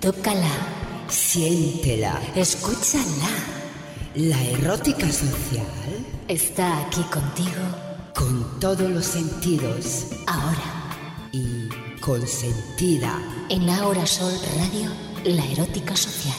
Tócala. Siéntela. Escúchala. La erótica social Está aquí contigo con todos los sentidos ahora. y consentida. En Ahora Sol Radio, la erótica social.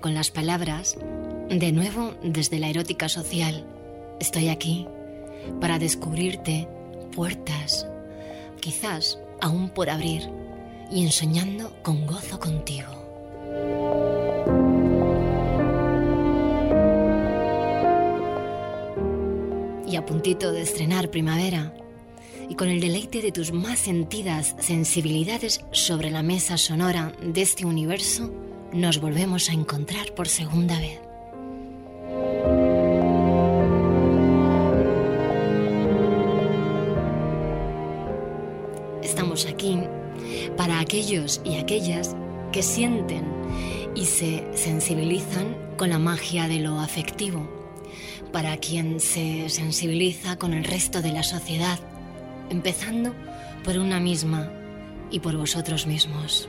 Con las palabras, de nuevo desde la erótica social, estoy aquí para descubrirte puertas, quizás aún por abrir, y ensoñando con gozo contigo. Y a puntito de estrenar primavera, y con el deleite de tus más sentidas sensibilidades sobre la mesa sonora de este universo, nos volvemos a encontrar por segunda vez. Estamos aquí para aquellos y aquellas que sienten y se sensibilizan con la magia de lo afectivo, para quien se sensibiliza con el resto de la sociedad, empezando por una misma y por vosotros mismos.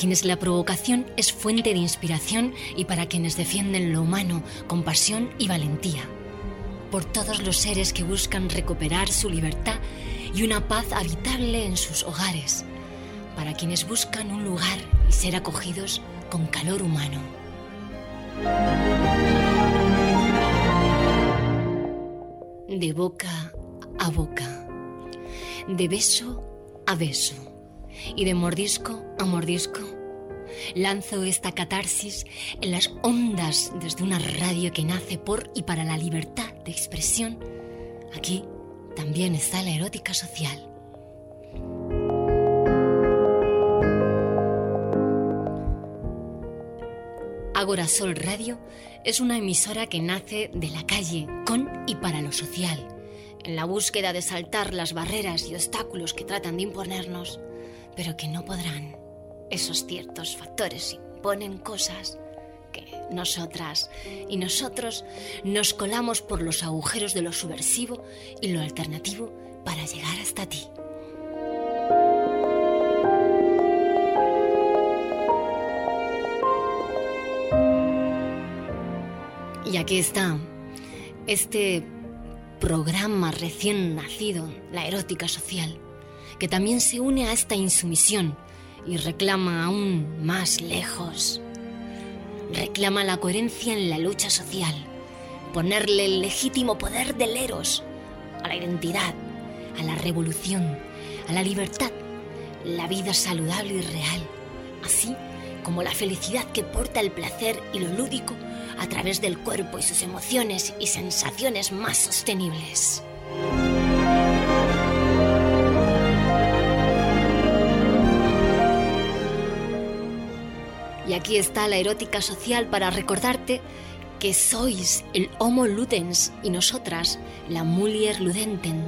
Quienes la provocación es fuente de inspiración y para quienes defienden lo humano con pasión y valentía. Por todos los seres que buscan recuperar su libertad y una paz habitable en sus hogares. Para quienes buscan un lugar y ser acogidos con calor humano. De boca a boca. De beso a beso y de mordisco a mordisco lanzo esta catarsis en las ondas desde una radio que nace por y para la libertad de expresión. Aquí también está la erótica social. Agora Sol Radio es una emisora que nace de la calle con y para lo social, en la búsqueda de saltar las barreras y obstáculos que tratan de imponernos pero que no podrán. Esos ciertos factores imponen cosas que nosotras y nosotros nos colamos por los agujeros de lo subversivo y lo alternativo para llegar hasta ti. Y aquí está este programa recién nacido, la erótica social que también se une a esta insumisión y reclama aún más lejos. Reclama la coherencia en la lucha social, ponerle el legítimo poder del eros a la identidad, a la revolución, a la libertad, la vida saludable y real, así como la felicidad que porta el placer y lo lúdico a través del cuerpo y sus emociones y sensaciones más sostenibles. Y aquí está la erótica social para recordarte que sois el Homo ludens y nosotras la Mulier ludenten.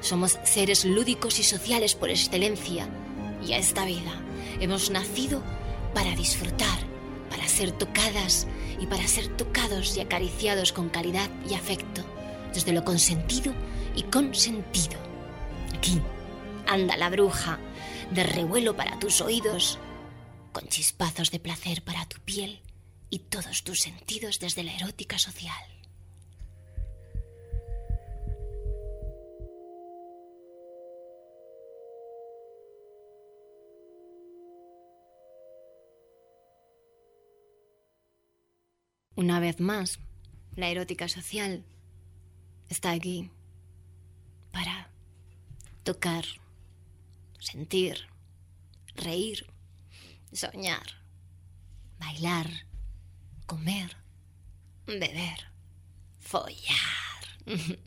Somos seres lúdicos y sociales por excelencia y a esta vida hemos nacido para disfrutar, para ser tocadas y para ser tocados y acariciados con caridad y afecto, desde lo consentido y consentido. Aquí anda la bruja, de revuelo para tus oídos, con chispazos de placer para tu piel y todos tus sentidos desde la erótica social. Una vez más, la erótica social está aquí para tocar, sentir, reír, soñar, bailar, comer, beber, follar.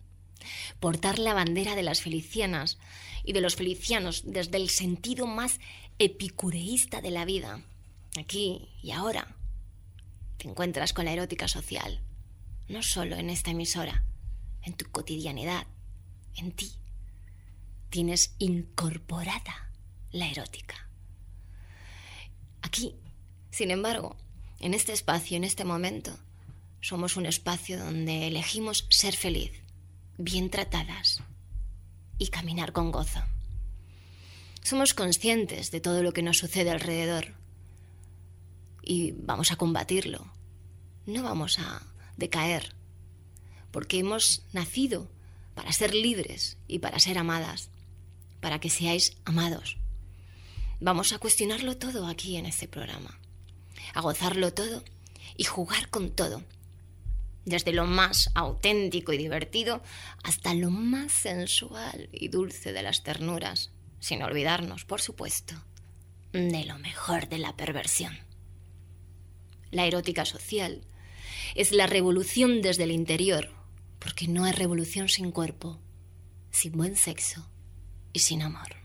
Portar la bandera de las felicianas y de los felicianos desde el sentido más epicureísta de la vida. Aquí y ahora te encuentras con la erótica social, no solo en esta emisora, en tu cotidianidad, en ti. Tienes incorporada la erótica. Aquí, sin embargo, en este espacio, en este momento, somos un espacio donde elegimos ser feliz, bien tratadas y caminar con gozo. Somos conscientes de todo lo que nos sucede alrededor y vamos a combatirlo. No vamos a decaer, porque hemos nacido para ser libres y para ser amadas, para que seáis amados. Vamos a cuestionarlo todo aquí en este programa a gozarlo todo y jugar con todo, desde lo más auténtico y divertido hasta lo más sensual y dulce de las ternuras, sin olvidarnos, por supuesto, de lo mejor de la perversión. La erótica social es la revolución desde el interior, porque no hay revolución sin cuerpo, sin buen sexo y sin amor.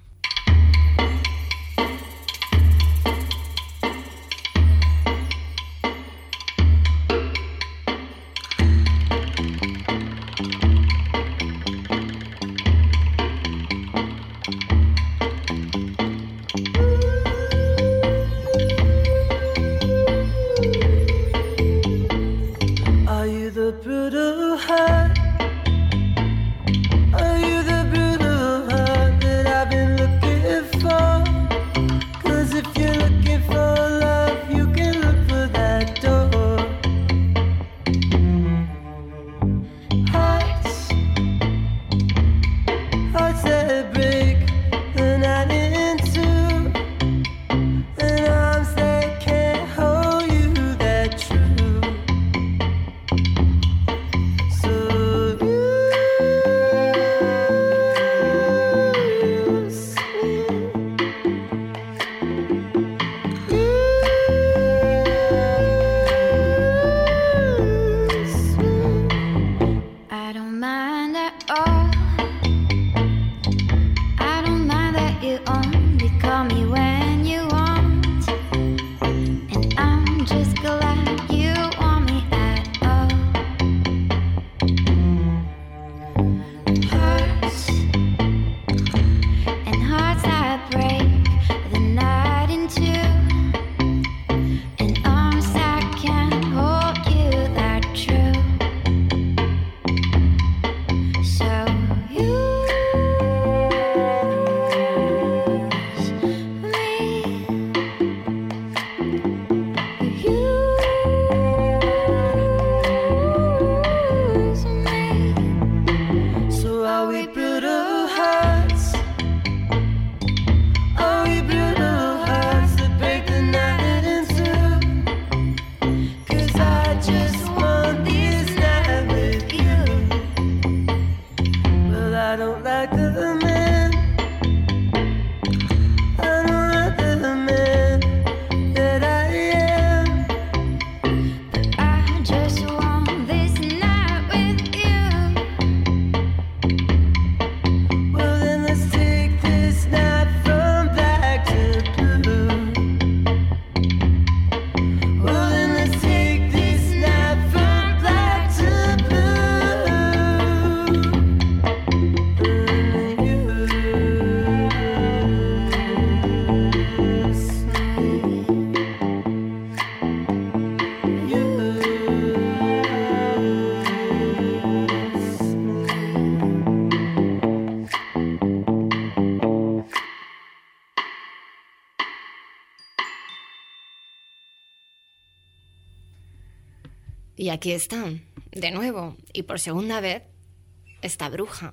Y aquí está, de nuevo, y por segunda vez, esta bruja,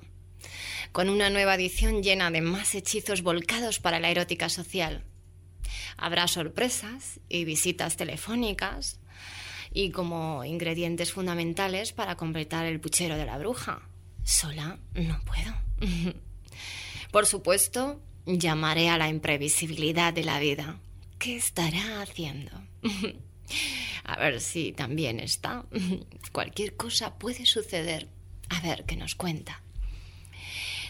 con una nueva edición llena de más hechizos volcados para la erótica social. Habrá sorpresas y visitas telefónicas y como ingredientes fundamentales para completar el puchero de la bruja. Sola no puedo. Por supuesto, llamaré a la imprevisibilidad de la vida. ¿Qué estará haciendo? A ver si también está. Cualquier cosa puede suceder. A ver qué nos cuenta.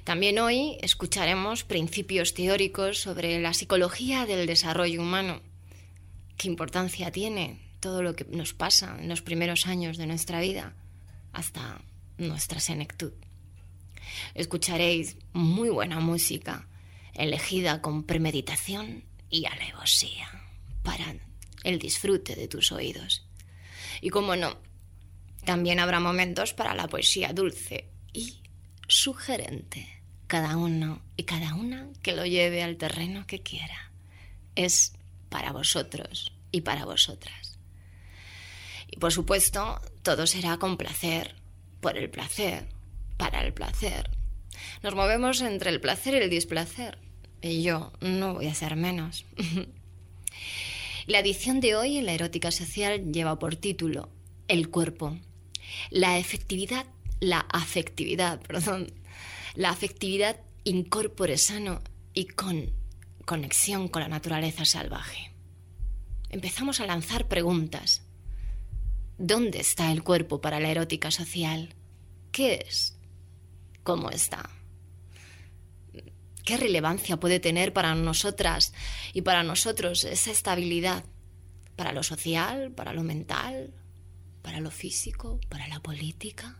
También hoy escucharemos principios teóricos sobre la psicología del desarrollo humano. ¿Qué importancia tiene todo lo que nos pasa en los primeros años de nuestra vida hasta nuestra senectud? Escucharéis muy buena música, elegida con premeditación y alevosía para el disfrute de tus oídos. Y como no, también habrá momentos para la poesía dulce y sugerente cada uno y cada una que lo lleve al terreno que quiera. Es para vosotros y para vosotras. Y por supuesto, todo será con placer, por el placer, para el placer. Nos movemos entre el placer y el displacer. Y yo no voy a ser menos. la edición de hoy en la erótica social lleva por título El cuerpo. La efectividad, la afectividad, perdón, la afectividad incorpore sano y con conexión con la naturaleza salvaje. Empezamos a lanzar preguntas. ¿Dónde está el cuerpo para la erótica social? ¿Qué es? ¿Cómo está? ¿Qué relevancia puede tener para nosotras y para nosotros esa estabilidad? ¿Para lo social? ¿Para lo mental? ¿Para lo físico? ¿Para la política?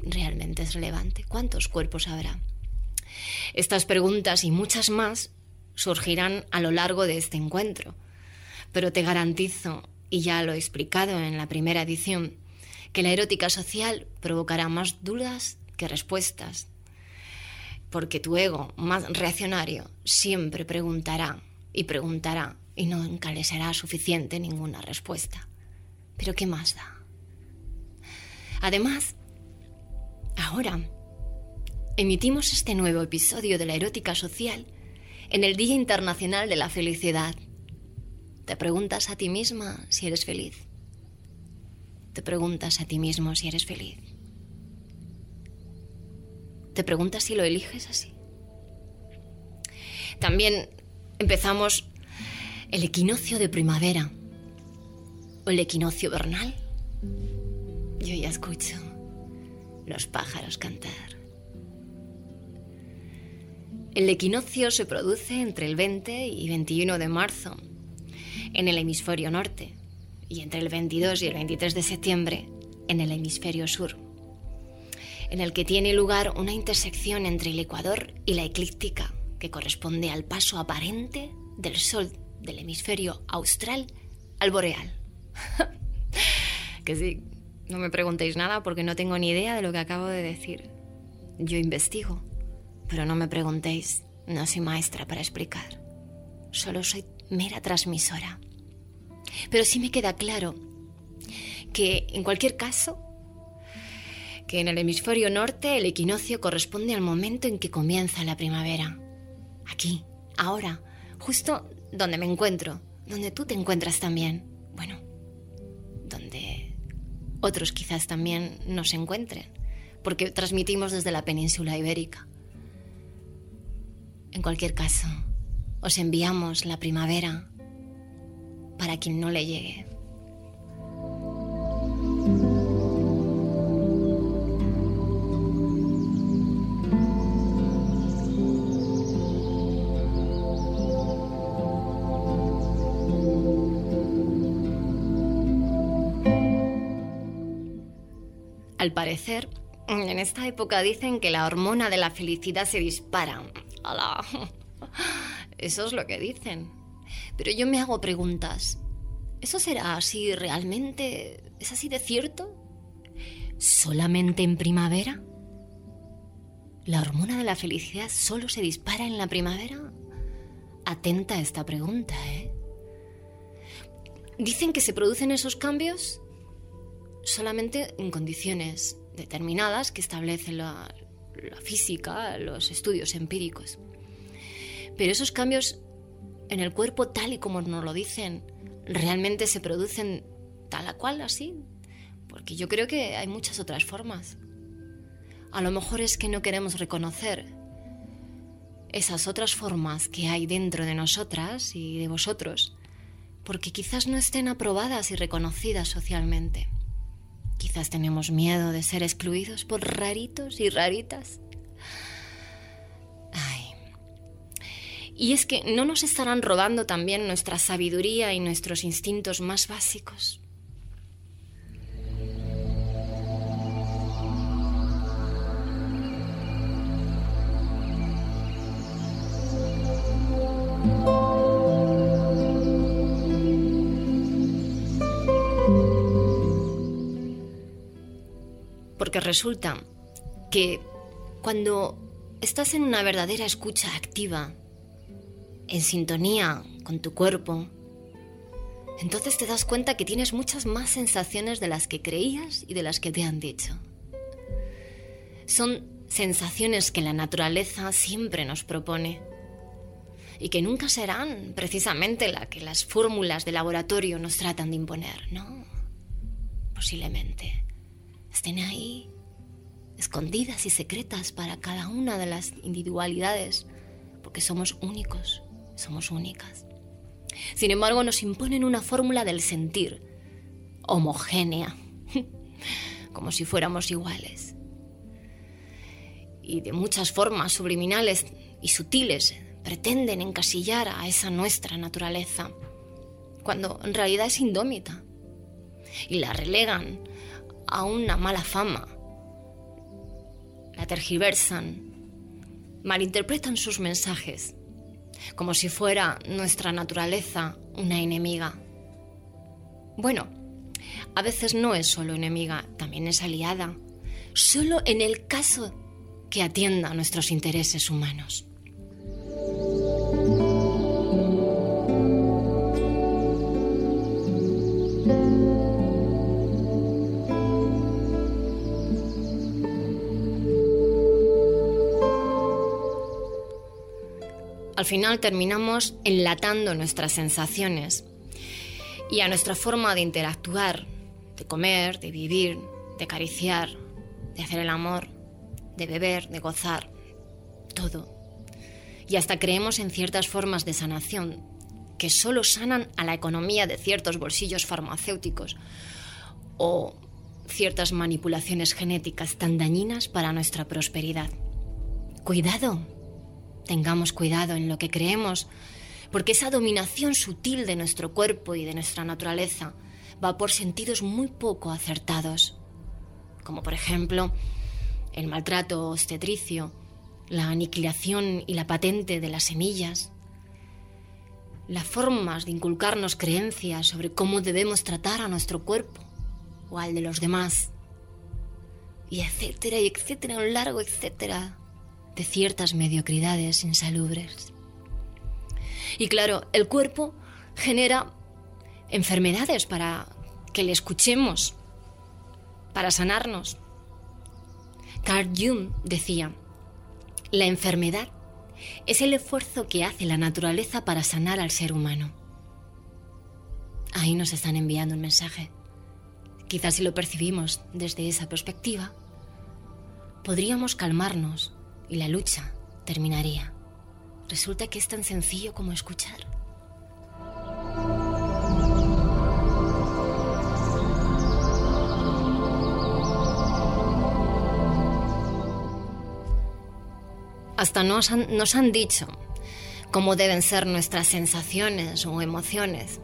realmente es relevante? ¿Cuántos cuerpos habrá? Estas preguntas y muchas más surgirán a lo largo de este encuentro, pero te garantizo, y ya lo he explicado en la primera edición, que la erótica social provocará más dudas que respuestas, porque tu ego más reaccionario siempre preguntará y preguntará y nunca le será suficiente ninguna respuesta. Pero ¿qué más da? Además, Ahora, emitimos este nuevo episodio de la erótica social en el Día Internacional de la Felicidad. ¿Te preguntas a ti misma si eres feliz? ¿Te preguntas a ti mismo si eres feliz? ¿Te preguntas si lo eliges así? También empezamos el equinoccio de primavera o el equinoccio vernal. Yo ya escucho los pájaros cantar. El equinoccio se produce entre el 20 y 21 de marzo en el hemisferio norte y entre el 22 y el 23 de septiembre en el hemisferio sur, en el que tiene lugar una intersección entre el ecuador y la eclíptica que corresponde al paso aparente del sol del hemisferio austral al boreal. que sí, no me preguntéis nada porque no tengo ni idea de lo que acabo de decir. Yo investigo, pero no me preguntéis. No soy maestra para explicar. Solo soy mera transmisora. Pero sí me queda claro que, en cualquier caso, que en el hemisferio norte el equinoccio corresponde al momento en que comienza la primavera. Aquí, ahora, justo donde me encuentro, donde tú te encuentras también. Bueno, donde otros quizás también nos encuentren, porque transmitimos desde la península ibérica. En cualquier caso, os enviamos la primavera para quien no le llegue. Al parecer, en esta época dicen que la hormona de la felicidad se dispara. ¡Hala! Eso es lo que dicen. Pero yo me hago preguntas. ¿Eso será así realmente? ¿Es así de cierto? ¿Solamente en primavera? ¿La hormona de la felicidad solo se dispara en la primavera? Atenta a esta pregunta, ¿eh? dicen que se producen esos cambios solamente en condiciones determinadas que establece la, la física, los estudios empíricos. Pero esos cambios en el cuerpo, tal y como nos lo dicen, realmente se producen tal a cual así. Porque yo creo que hay muchas otras formas. A lo mejor es que no queremos reconocer esas otras formas que hay dentro de nosotras y de vosotros, porque quizás no estén aprobadas y reconocidas socialmente. Quizás tenemos miedo de ser excluidos por raritos y raritas. Ay. Y es que no nos estarán robando también nuestra sabiduría y nuestros instintos más básicos. Porque resulta que cuando estás en una verdadera escucha activa, en sintonía con tu cuerpo, entonces te das cuenta que tienes muchas más sensaciones de las que creías y de las que te han dicho. Son sensaciones que la naturaleza siempre nos propone y que nunca serán precisamente la que las fórmulas de laboratorio nos tratan de imponer, ¿no? Posiblemente estén ahí, escondidas y secretas para cada una de las individualidades, porque somos únicos, somos únicas. Sin embargo, nos imponen una fórmula del sentir, homogénea, como si fuéramos iguales. Y de muchas formas subliminales y sutiles pretenden encasillar a esa nuestra naturaleza, cuando en realidad es indómita, y la relegan a una mala fama. La tergiversan, malinterpretan sus mensajes, como si fuera nuestra naturaleza una enemiga. Bueno, a veces no es solo enemiga, también es aliada, solo en el caso que atienda a nuestros intereses humanos. Final terminamos enlatando nuestras sensaciones y a nuestra forma de interactuar, de comer, de vivir, de acariciar, de hacer el amor, de beber, de gozar, todo. Y hasta creemos en ciertas formas de sanación que solo sanan a la economía de ciertos bolsillos farmacéuticos o ciertas manipulaciones genéticas tan dañinas para nuestra prosperidad. Cuidado, Tengamos cuidado en lo que creemos, porque esa dominación sutil de nuestro cuerpo y de nuestra naturaleza va por sentidos muy poco acertados, como por ejemplo el maltrato obstetricio, la aniquilación y la patente de las semillas, las formas de inculcarnos creencias sobre cómo debemos tratar a nuestro cuerpo o al de los demás, y etcétera, y etcétera, un largo etcétera de ciertas mediocridades insalubres. Y claro, el cuerpo genera enfermedades para que le escuchemos, para sanarnos. Carl Jung decía, la enfermedad es el esfuerzo que hace la naturaleza para sanar al ser humano. Ahí nos están enviando un mensaje. Quizás si lo percibimos desde esa perspectiva, podríamos calmarnos y la lucha terminaría. Resulta que es tan sencillo como escuchar. Hasta nos han, dicho cómo deben ser nuestras sensaciones o emociones.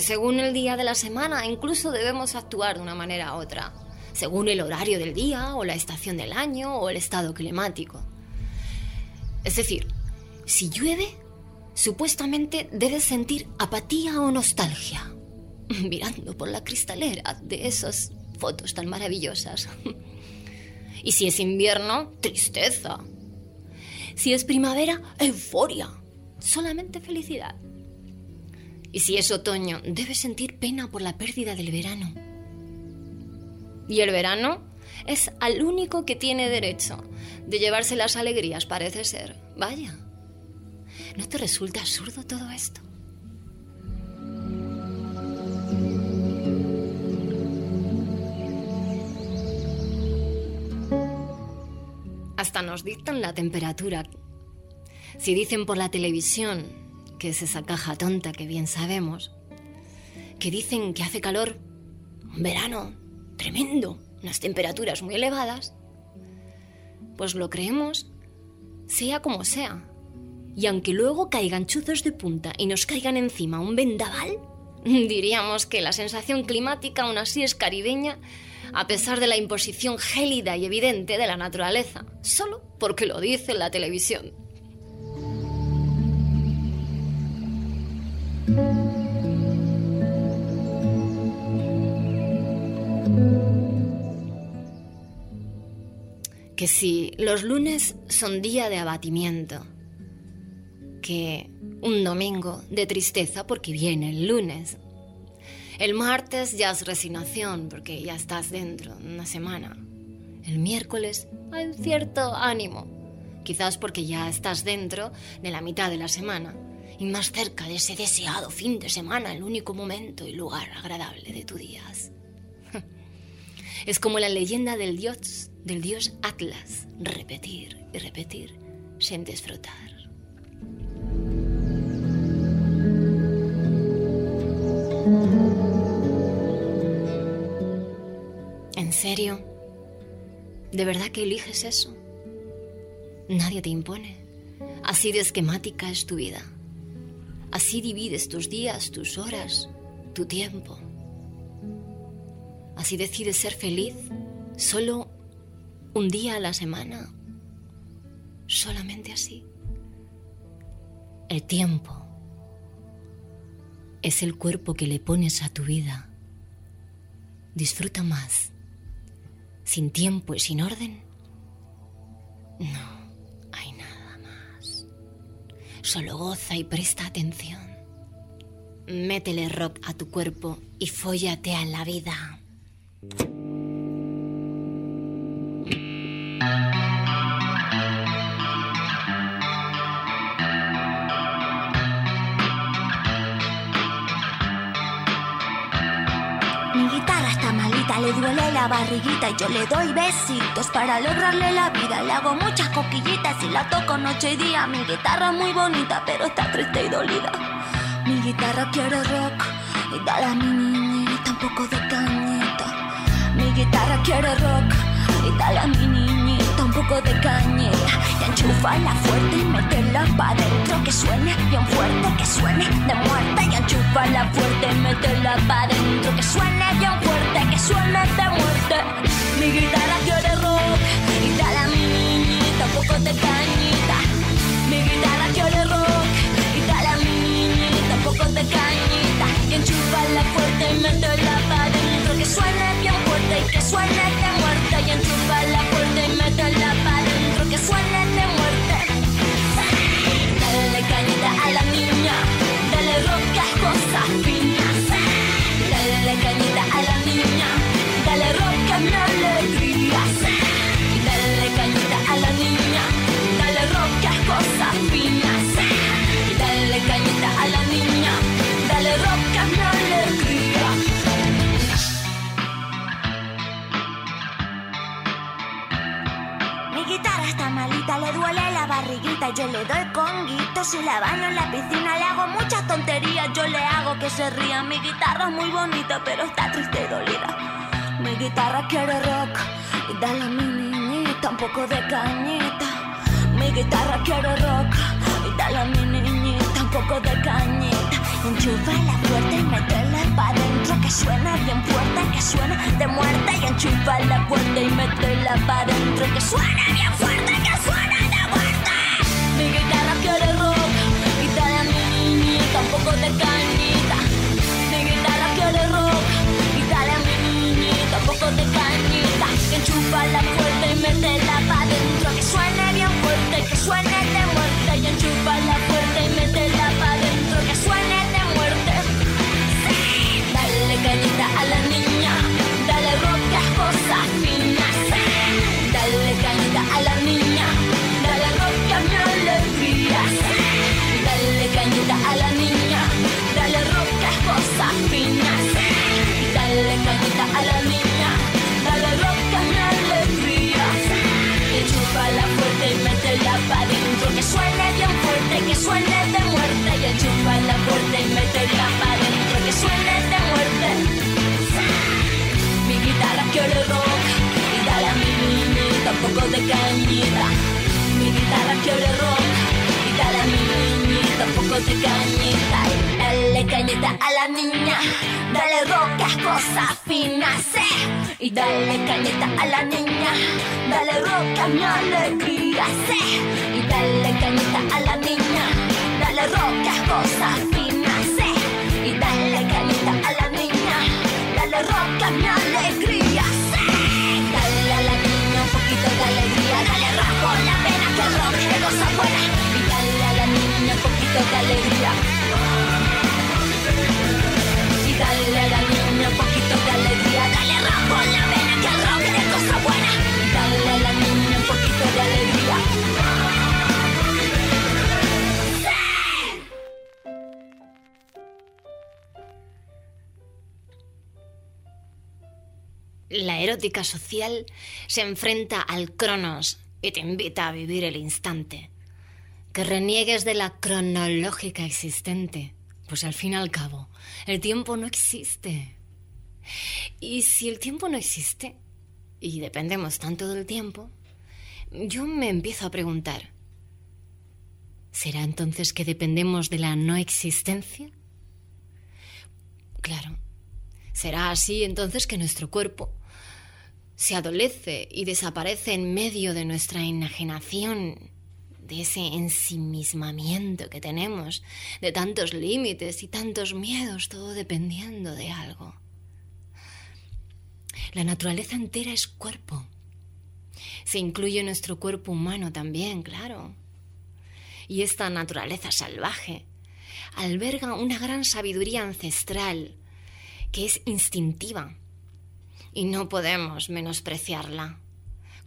Según el día de la semana, incluso debemos actuar de una manera u otra según el horario del día o la estación del año o el estado climático. Es decir, si llueve, supuestamente debes sentir apatía o nostalgia, mirando por la cristalera de esas fotos tan maravillosas. Y si es invierno, tristeza. Si es primavera, euforia. Solamente felicidad. Y si es otoño, debe sentir pena por la pérdida del verano. Y el verano es al único que tiene derecho de llevarse las alegrías, parece ser. Vaya, ¿no te resulta absurdo todo esto? Hasta nos dictan la temperatura. Si dicen por la televisión, que es esa caja tonta que bien sabemos, que dicen que hace calor, verano tremendo, unas temperaturas muy elevadas, pues lo creemos, sea como sea. Y aunque luego caigan chuzos de punta y nos caigan encima un vendaval, diríamos que la sensación climática aún así es caribeña a pesar de la imposición gélida y evidente de la naturaleza, solo porque lo dice la televisión. Que si los lunes son día de abatimiento, que un domingo de tristeza porque viene el lunes, el martes ya es resignación porque ya estás dentro, una semana. El miércoles hay cierto ánimo, quizás porque ya estás dentro de la mitad de la semana y más cerca de ese deseado fin de semana, el único momento y lugar agradable de tu día. Es como la leyenda del dios, del dios Atlas, repetir y repetir sin disfrutar. ¿En serio? ¿De verdad que eliges eso? Nadie te impone. Así de esquemática es tu vida. Así divides tus días, tus horas, tu tiempo. Así decides ser feliz solo un día a la semana. Solamente así. El tiempo es el cuerpo que le pones a tu vida. Disfruta más sin tiempo y sin orden, no hay nada más. Solo goza y presta atención. Métele rock a tu cuerpo y fóllate a la vida. Le duele la barriguita y yo le doy besitos para lograrle la vida. Le hago muchas coquillitas y la toco noche y día. Mi guitarra muy bonita, pero está triste y dolida. Mi guitarra quiere rock y dale a mi niñita un poco de cañita. Mi guitarra quiere rock y dale a mi niñita poco de cañita. Y enchúfala fuerte y métela pa' dentro. Que suene bien fuerte, que suene de muerte. Y enchúfala fuerte y métela pa' dentro. Que suene bien fuerte que suene de muerte. Mi guitarra quiere rock y dale a mi niñita un poco de cañita. Mi guitarra quiere rock y dale a mi niñita un poco de cañita. Y la fuerte y métela para dentro. Que suene bien fuerte y que suene de Yo le doy conguitos y la baño en la piscina. Le hago muchas tonterías, yo le hago que se ría. Mi guitarra es muy bonita, pero está triste y dolida. Mi guitarra quiere rock y dale a mi niñita un poco de cañita. Mi guitarra quiere rock y dale a mi niñita un poco de cañita. Enchufa la fuerte y métela para dentro que suena bien fuerte, que suena de muerte. Y enchufa la fuerte y métela para dentro que suena bien fuerte, que suena poco de cañita. Mi guitarra quiere rock y dale a mi niñita un poco de cañita. Que enchufa la fuerte y métela para dentro que suene bien fuerte, que suene Y dale caleta a la niña, dale roca mi alegría, sé. Y dale caleta a la niña, dale roca cosa fina, sé. Y dale caleta a la niña, dale roca mi alegría, sé. Dale a la niña un poquito de alegría, dale rojo la pena que rock es cosa buena. Y dale a la niña un poquito de alegría. La erótica social se enfrenta al cronos y te invita a vivir el instante. Que reniegues de la cronológica existente, pues al fin y al cabo, el tiempo no existe. Y si el tiempo no existe, y dependemos tanto del tiempo, yo me empiezo a preguntar, ¿será entonces que dependemos de la no existencia? Claro, será así entonces que nuestro cuerpo se adolece y desaparece en medio de nuestra enajenación, de ese ensimismamiento que tenemos, de tantos límites y tantos miedos, todo dependiendo de algo. La naturaleza entera es cuerpo. Se incluye nuestro cuerpo humano también, claro. Y esta naturaleza salvaje alberga una gran sabiduría ancestral que es instintiva y no podemos menospreciarla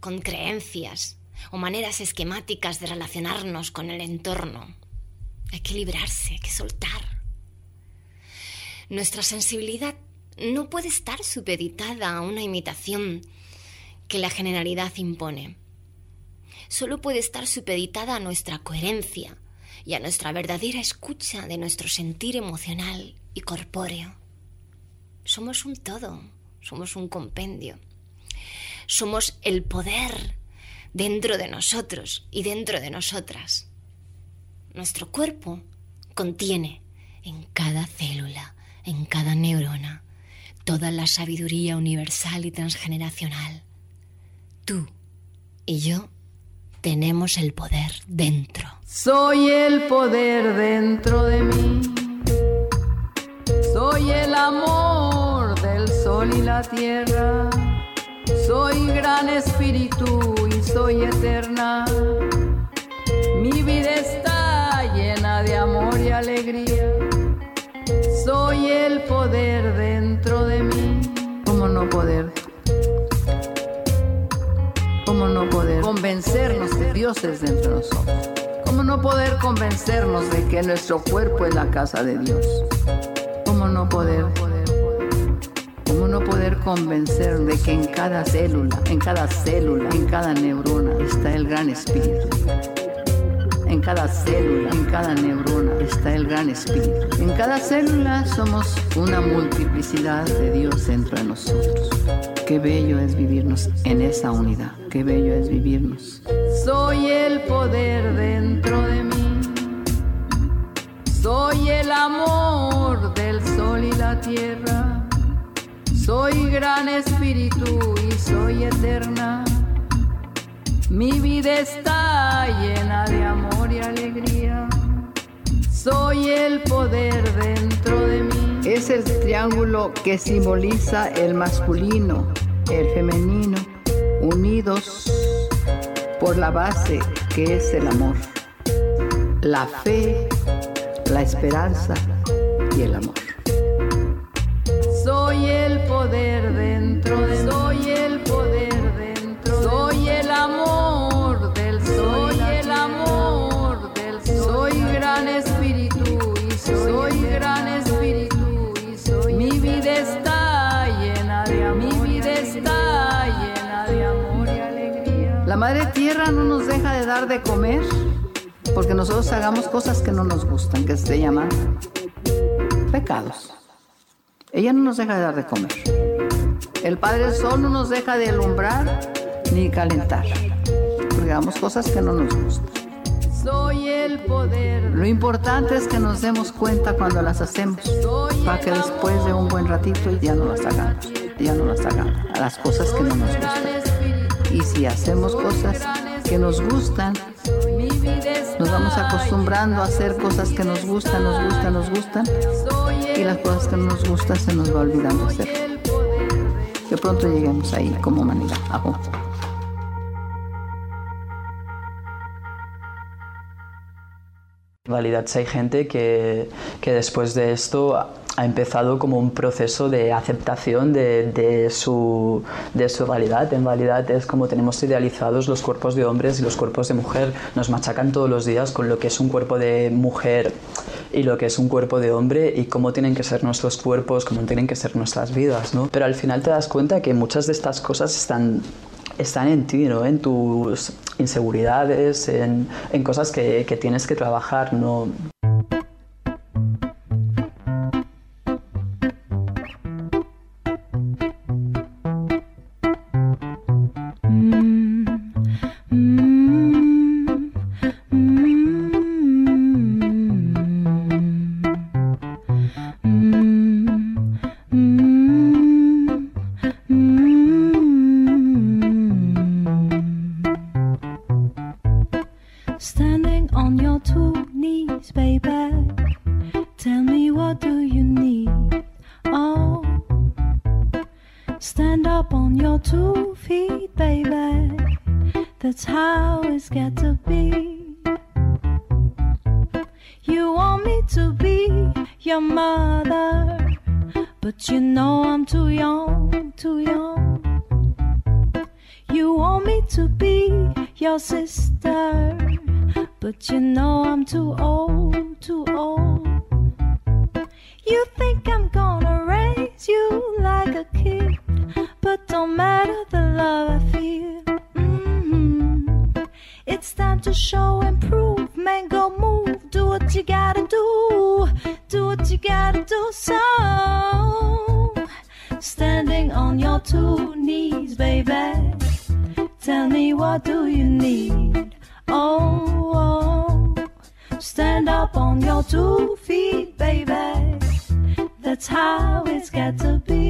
con creencias o maneras esquemáticas de relacionarnos con el entorno. Hay que librarse, hay que soltar. Nuestra sensibilidad no puede estar supeditada a una imitación que la generalidad impone. Solo puede estar supeditada a nuestra coherencia y a nuestra verdadera escucha de nuestro sentir emocional y corpóreo. Somos un todo, somos un compendio. Somos el poder dentro de nosotros y dentro de nosotras. Nuestro cuerpo contiene en cada célula, en cada neurona, toda la sabiduría universal y transgeneracional. Tú y yo tenemos el poder dentro. Soy el poder dentro de mí. Soy el amor sol y la tierra. Soy gran espíritu y soy eterna. Mi vida está llena de amor y alegría. Soy el poder dentro de mí. ¿Cómo no poder? ¿Cómo no poder convencernos de Dios es dentro de nosotros? ¿Cómo no poder convencernos de que nuestro cuerpo es la casa de Dios? ¿Cómo no poder? ¿Cómo no poder convencer de que en cada célula, en cada célula, en cada neurona está el gran espíritu? En cada célula, en cada neurona está el gran espíritu. En cada célula somos una multiplicidad de Dios dentro de nosotros. Qué bello es vivirnos en esa unidad. Qué bello es vivirnos. Soy el poder dentro de mí. Soy el amor del sol y la tierra. Soy gran espíritu y soy eterna. Mi vida está llena de amor y alegría. Soy el poder dentro de mí. Es el triángulo que simboliza el masculino, el femenino, unidos por la base que es el amor, la fe, la esperanza y el amor. Soy el poder dentro de mí. Soy el poder dentro de Soy el amor del sol. Soy el amor del sol. Soy gran espíritu y soy, gran espíritu y soy. Mi vida está llena de amor. Mi vida está llena de amor y alegría. La madre tierra no nos deja de dar de comer porque nosotros hagamos cosas que no nos gustan, que se llaman pecados. Ella no nos deja de dar de comer. El Padre Sol no nos deja de alumbrar ni calentar. Porque hagamos cosas que no nos gustan. Soy el poder. Lo importante es que nos demos cuenta cuando las hacemos. Para que después de un buen ratito ya no las hagan, ya no las hagan a las cosas que no nos gustan. Y si hacemos cosas que nos gustan, nos vamos acostumbrando a hacer cosas que nos gustan, nos gustan, nos gustan, y las cosas que no nos gustan se nos va olvidando hacer. Que pronto lleguemos ahí como humanidad. realidad hay gente que, que después de esto ha empezado como un proceso de aceptación de, de, su, de su realidad. En realidad es como tenemos idealizados los cuerpos de hombres y los cuerpos de mujer. Nos machacan todos los días con lo que es un cuerpo de mujer y lo que es un cuerpo de hombre y cómo tienen que ser nuestros cuerpos, cómo tienen que ser nuestras vidas. ¿no? Pero al final te das cuenta que muchas de estas cosas están están en ti, ¿no? en tus inseguridades, en, en cosas que, que, tienes que trabajar. ¿no? Getting on your two knees, baby. Tell me what do you need? Oh, oh. stand up on your two feet, baby. That's how it's got to be.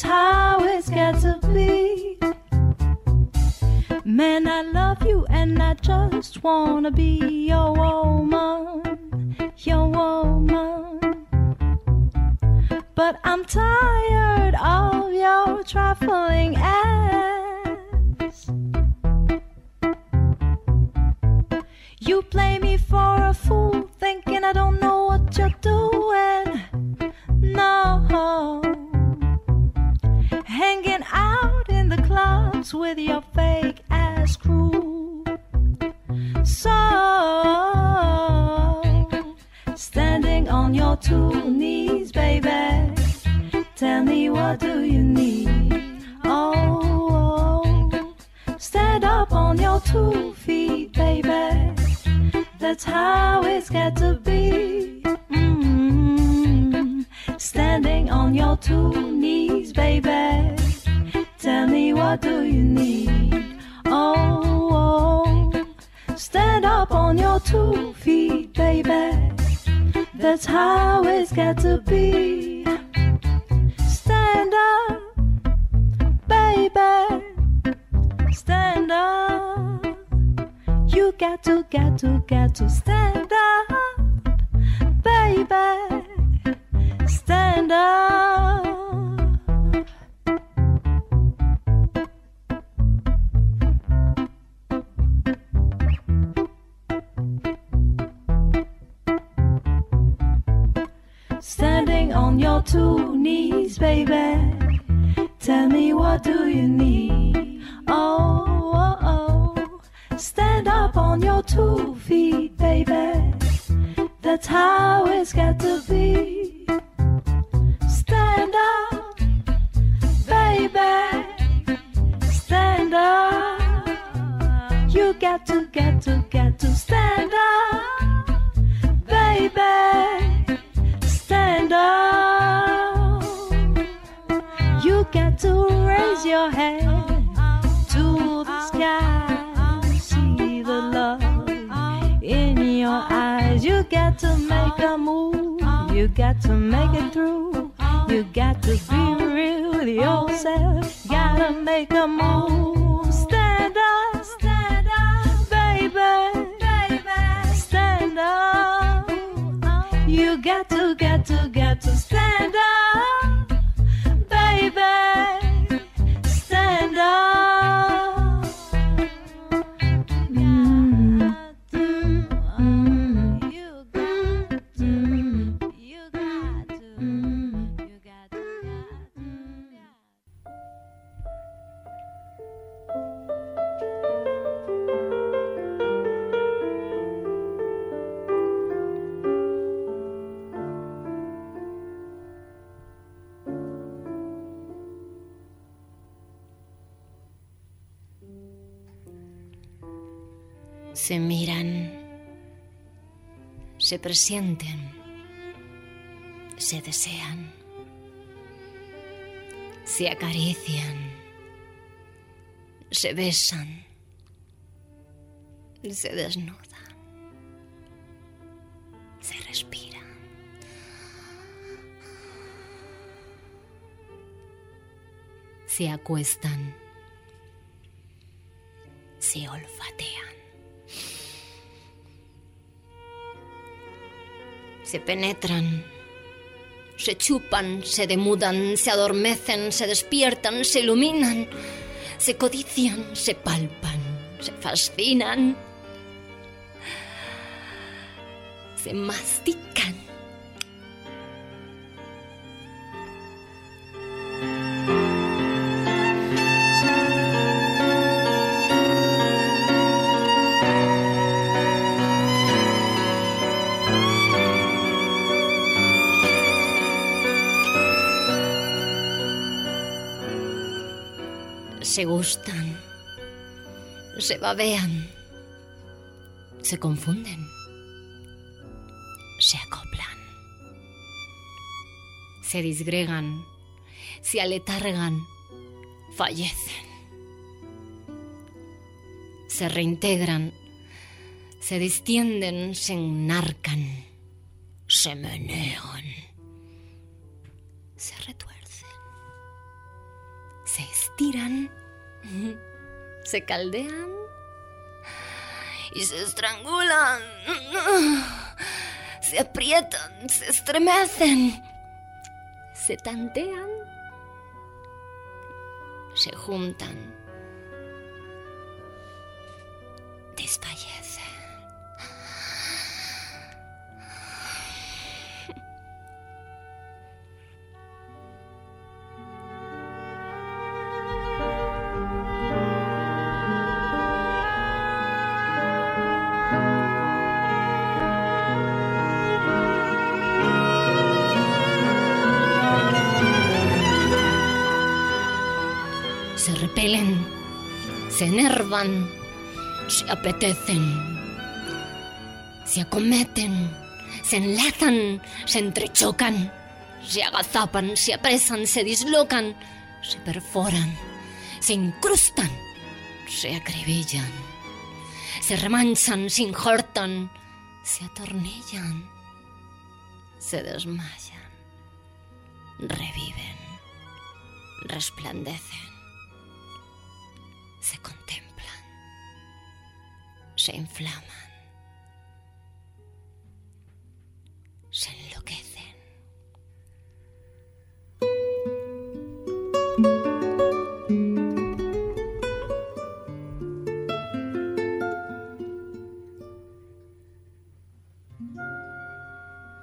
That's how it's got to be. Man, I love you and I just wanna be your woman, your woman. But I'm tired of your trifling ass. You play me for a fool. with your fake ass crew. So, standing on your two knees, baby, tell me what do you need? Oh, stand up on your two feet, baby. That's how it's got to that's how it's got to be. got to, got to, got to stand up, baby. Stand up. You got to raise your head to the sky. See the love in your eyes. You got to make a move. You got to make it through. You got to be real with yourself. Gotta make a move. To, stand up, se presienten, se desean, se acarician, se besan, se desnudan, se respiran. Se acuestan, se olfatean. Se penetran, se chupan, se demudan, se adormecen, se despiertan, se iluminan, se codician, se palpan, se fascinan, se mastican. Se gustan, se babean, se confunden, se acoplan, se disgregan, se aletargan, fallecen, se reintegran, se distienden, se enarcan, se menean, se retuercen se estiran, se caldean. Y se estrangulan, se aprietan, se estremecen, se tantean, se juntan, se apetecen, se acometen, se enlazan, se entrechocan, se agazapan, se apresan, se dislocan, se perforan, se incrustan, se acribillan, se remanchan, se injortan, se atornillan, se desmayan, reviven, resplandecen se se inflaman, se enloquecen.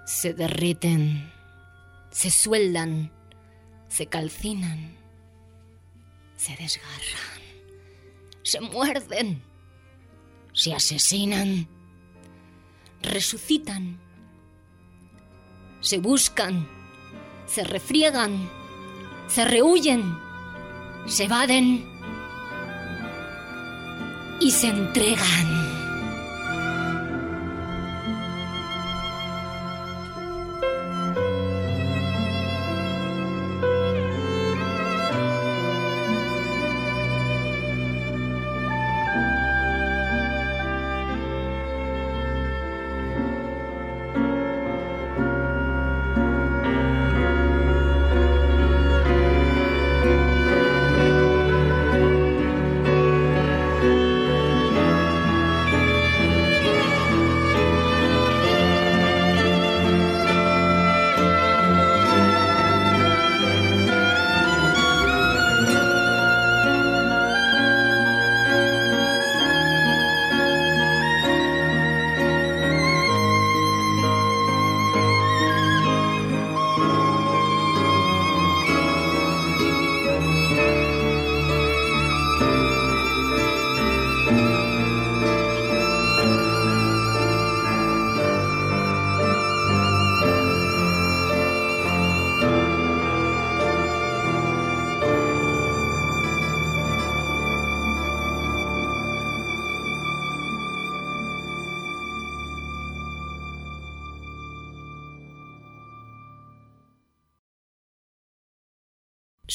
Se derriten, se sueldan, se calcinan, se desgarran se muerden, se asesinan, resucitan, se buscan, se refriegan, se rehuyen, se evaden y se entregan.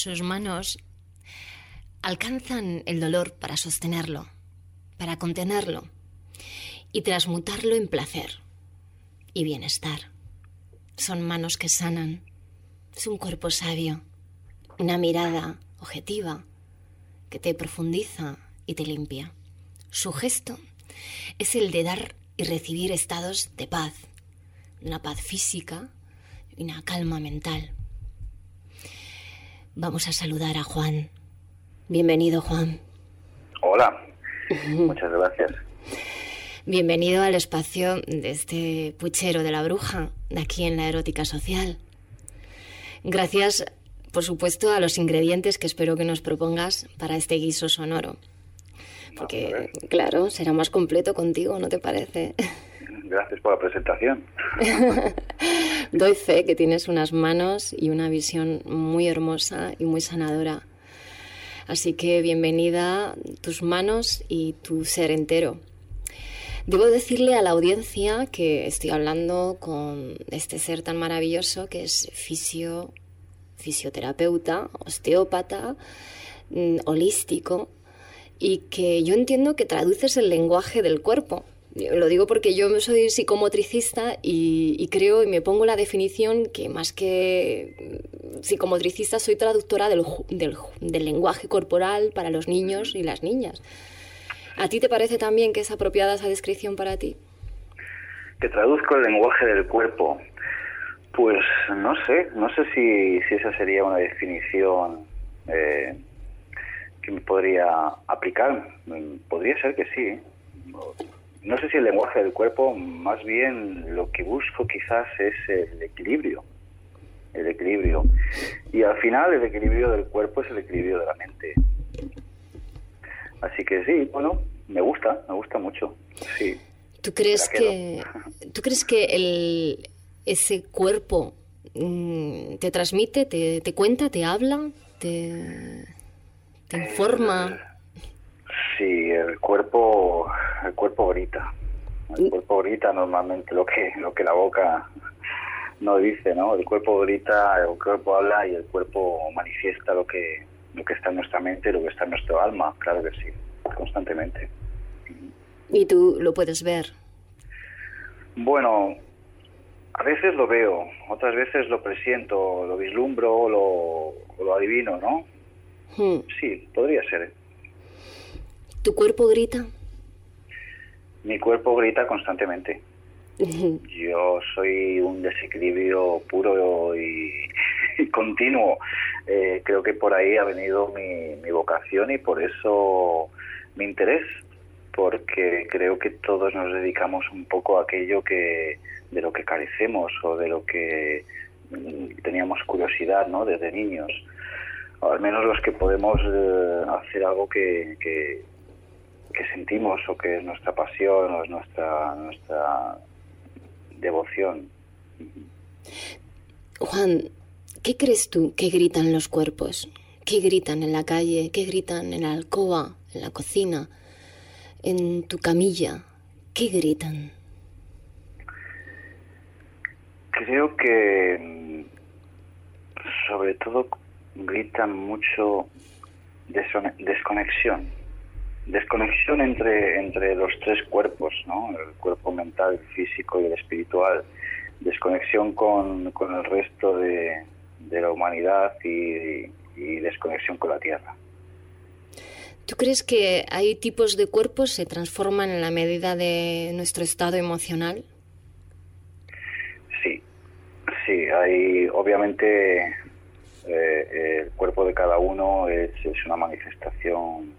Sus manos alcanzan el dolor para sostenerlo, para contenerlo y transmutarlo en placer y bienestar. Son manos que sanan, es un cuerpo sabio, una mirada objetiva que te profundiza y te limpia. Su gesto es el de dar y recibir estados de paz, una paz física y una calma mental. Vamos a saludar a Juan. Bienvenido, Juan. Hola, muchas gracias. Bienvenido al espacio de este puchero de la bruja, de aquí en la erótica social. Gracias, por supuesto, a los ingredientes que espero que nos propongas para este guiso sonoro. Porque, claro, será más completo contigo, ¿no te parece? Gracias por la presentación. Doy fe que tienes unas manos y una visión muy hermosa y muy sanadora. Así que bienvenida tus manos y tu ser entero. Debo decirle a la audiencia que estoy hablando con este ser tan maravilloso que es fisio, fisioterapeuta, osteópata, mm, holístico, y que yo entiendo que traduces el lenguaje del cuerpo. Lo digo porque yo soy psicomotricista y, creo y me pongo la definición que más que mm, psicomotricista soy traductora del, del del lenguaje corporal para los niños y las niñas. ¿A ti te parece también que es apropiada esa descripción para ti? Que traduzco el lenguaje del cuerpo. Pues no sé, no sé si, si esa sería una definición eh, que me podría aplicar. Mm, Podría ser que sí. No sé si el lenguaje del cuerpo, más bien lo que busco quizás es el equilibrio. El equilibrio. Y al final el equilibrio del cuerpo es el equilibrio de la mente. Así que sí, bueno, me gusta, me gusta mucho. Sí. ¿Tú crees que, ¿tú crees que el, ese cuerpo mm, te transmite, te, te cuenta, te habla, te, te informa? Sí, el cuerpo, el cuerpo grita. El cuerpo grita normalmente lo que, lo que la boca no dice, ¿no? El cuerpo grita, el cuerpo habla y el cuerpo manifiesta lo que, lo que está en nuestra mente y lo que está en nuestro alma, claro que sí, constantemente. Y tú lo puedes ver. Bueno, a veces lo veo, otras veces lo presiento, lo vislumbro, lo, o lo adivino, ¿no? Hmm. Sí, podría ser. ¿Tu cuerpo grita? Mi cuerpo grita constantemente. Yo soy un desequilibrio puro y, y continuo. Eh, creo que por ahí ha venido mi, mi vocación y por eso mi interés, porque creo que todos nos dedicamos un poco a aquello que de lo que carecemos o de lo que mm, teníamos curiosidad, ¿no? Desde niños. O al menos los que podemos eh, hacer algo que, que, que sentimos o que es nuestra pasión o es nuestra nuestra devoción. Juan, ¿qué crees tú que gritan los cuerpos? ¿Qué gritan en la calle? ¿Qué gritan en la alcoba? ¿En la cocina? ¿En tu camilla? ¿Qué gritan? Creo que mm, sobre todo gritan mucho desconexión. Desconexión entre, entre los tres cuerpos, ¿no? El cuerpo mental, el físico y el espiritual. Desconexión con, con el resto de, de la humanidad y, y desconexión con la tierra. ¿Tú crees que hay tipos de cuerpos se transforman en la medida de nuestro estado emocional? Sí, sí, hay obviamente eh, el cuerpo de cada uno es, es una manifestación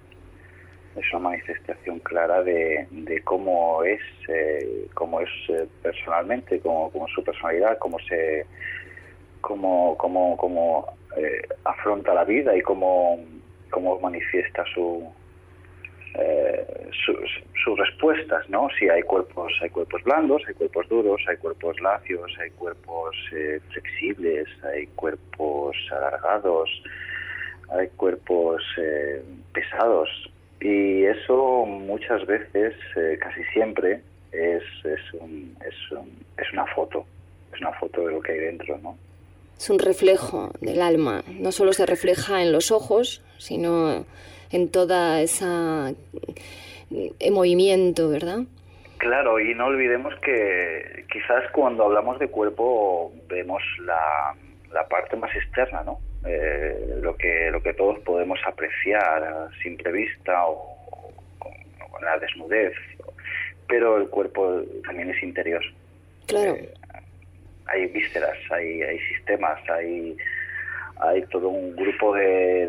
es una manifestación clara de, de cómo es eh, cómo es eh, personalmente, cómo, su personalidad, cómo se cómo cómo, cómo eh, afronta la vida y cómo cómo manifiesta su eh, sus, sus respuestas, ¿no? Si hay cuerpos, hay cuerpos blandos, hay cuerpos duros, hay cuerpos lacios, hay cuerpos eh, flexibles, hay cuerpos alargados, hay cuerpos pesados y eso muchas veces, eh, casi siempre, es es, un, es, un- es una foto, es una foto de lo que hay dentro, ¿no? Es un reflejo del alma. No solo se refleja en los ojos, sino en toda esa en movimiento, ¿verdad? Claro, y no olvidemos que quizás cuando hablamos de cuerpo vemos la, la parte más externa, ¿no? Eh, lo que lo que todos podemos apreciar a simple vista o, con, la desnudez, pero el cuerpo también es interior. Claro. Eh, hay vísceras, hay, hay sistemas, hay hay todo un grupo de,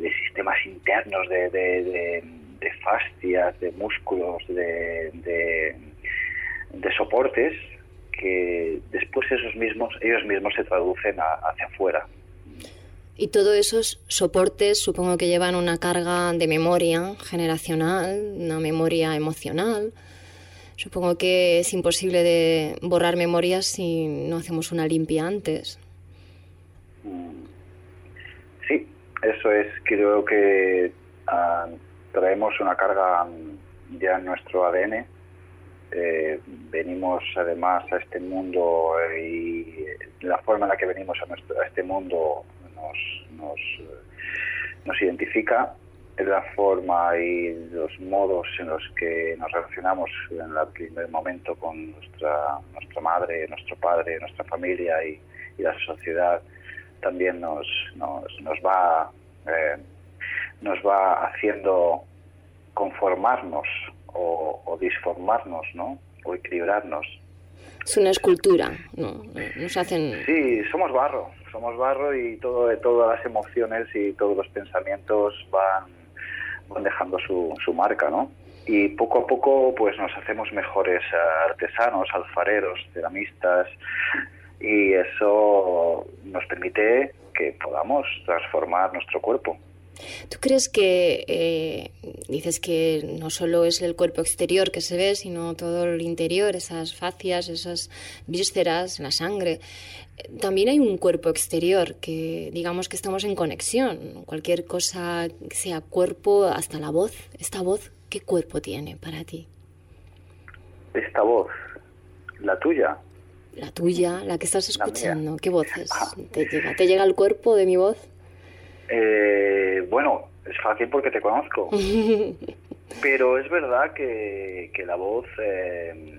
de, sistemas internos, de, de, fascias, de músculos, de, de, soportes que después esos mismos, ellos mismos se traducen hacia afuera. Y todos esos soportes supongo que llevan una carga de memoria generacional, una memoria emocional. Supongo que es imposible de borrar memorias si no hacemos una limpia antes. Mm. Sí, eso es. Creo que ah, traemos una carga ya en nuestro ADN. Eh, venimos además a este mundo y la forma en la que venimos a, nuestro, a este mundo nos, nos, nos identifica la forma y los modos en los que nos relacionamos en el primer momento con nuestra, nuestra madre, nuestro padre, nuestra familia y, la sociedad. También nos, nos, nos va eh, nos va haciendo conformarnos o, o disformarnos, ¿no? O equilibrarnos. Es una escultura, ¿no? Nos hacen... Sí, somos barro, somos barro y todo, todas las emociones y todos los pensamientos van, van dejando su, su marca, ¿no? Y poco a poco pues nos hacemos mejores artesanos, alfareros, ceramistas y eso nos permite que podamos transformar nuestro cuerpo. ¿Tú crees que, eh, dices que no solo es el cuerpo exterior que se ve, sino todo el interior, esas facias, esas vísceras, la sangre? También hay un cuerpo exterior que digamos que estamos en conexión. Cualquier cosa sea cuerpo, hasta la voz. Esta voz, ¿qué cuerpo tiene para ti? Esta voz, la tuya. La tuya, la que estás escuchando. ¿Qué voces ah. te llega? ¿Te llega el cuerpo de mi voz? Eh, bueno, es fácil porque te conozco. Pero es verdad que, que la voz eh,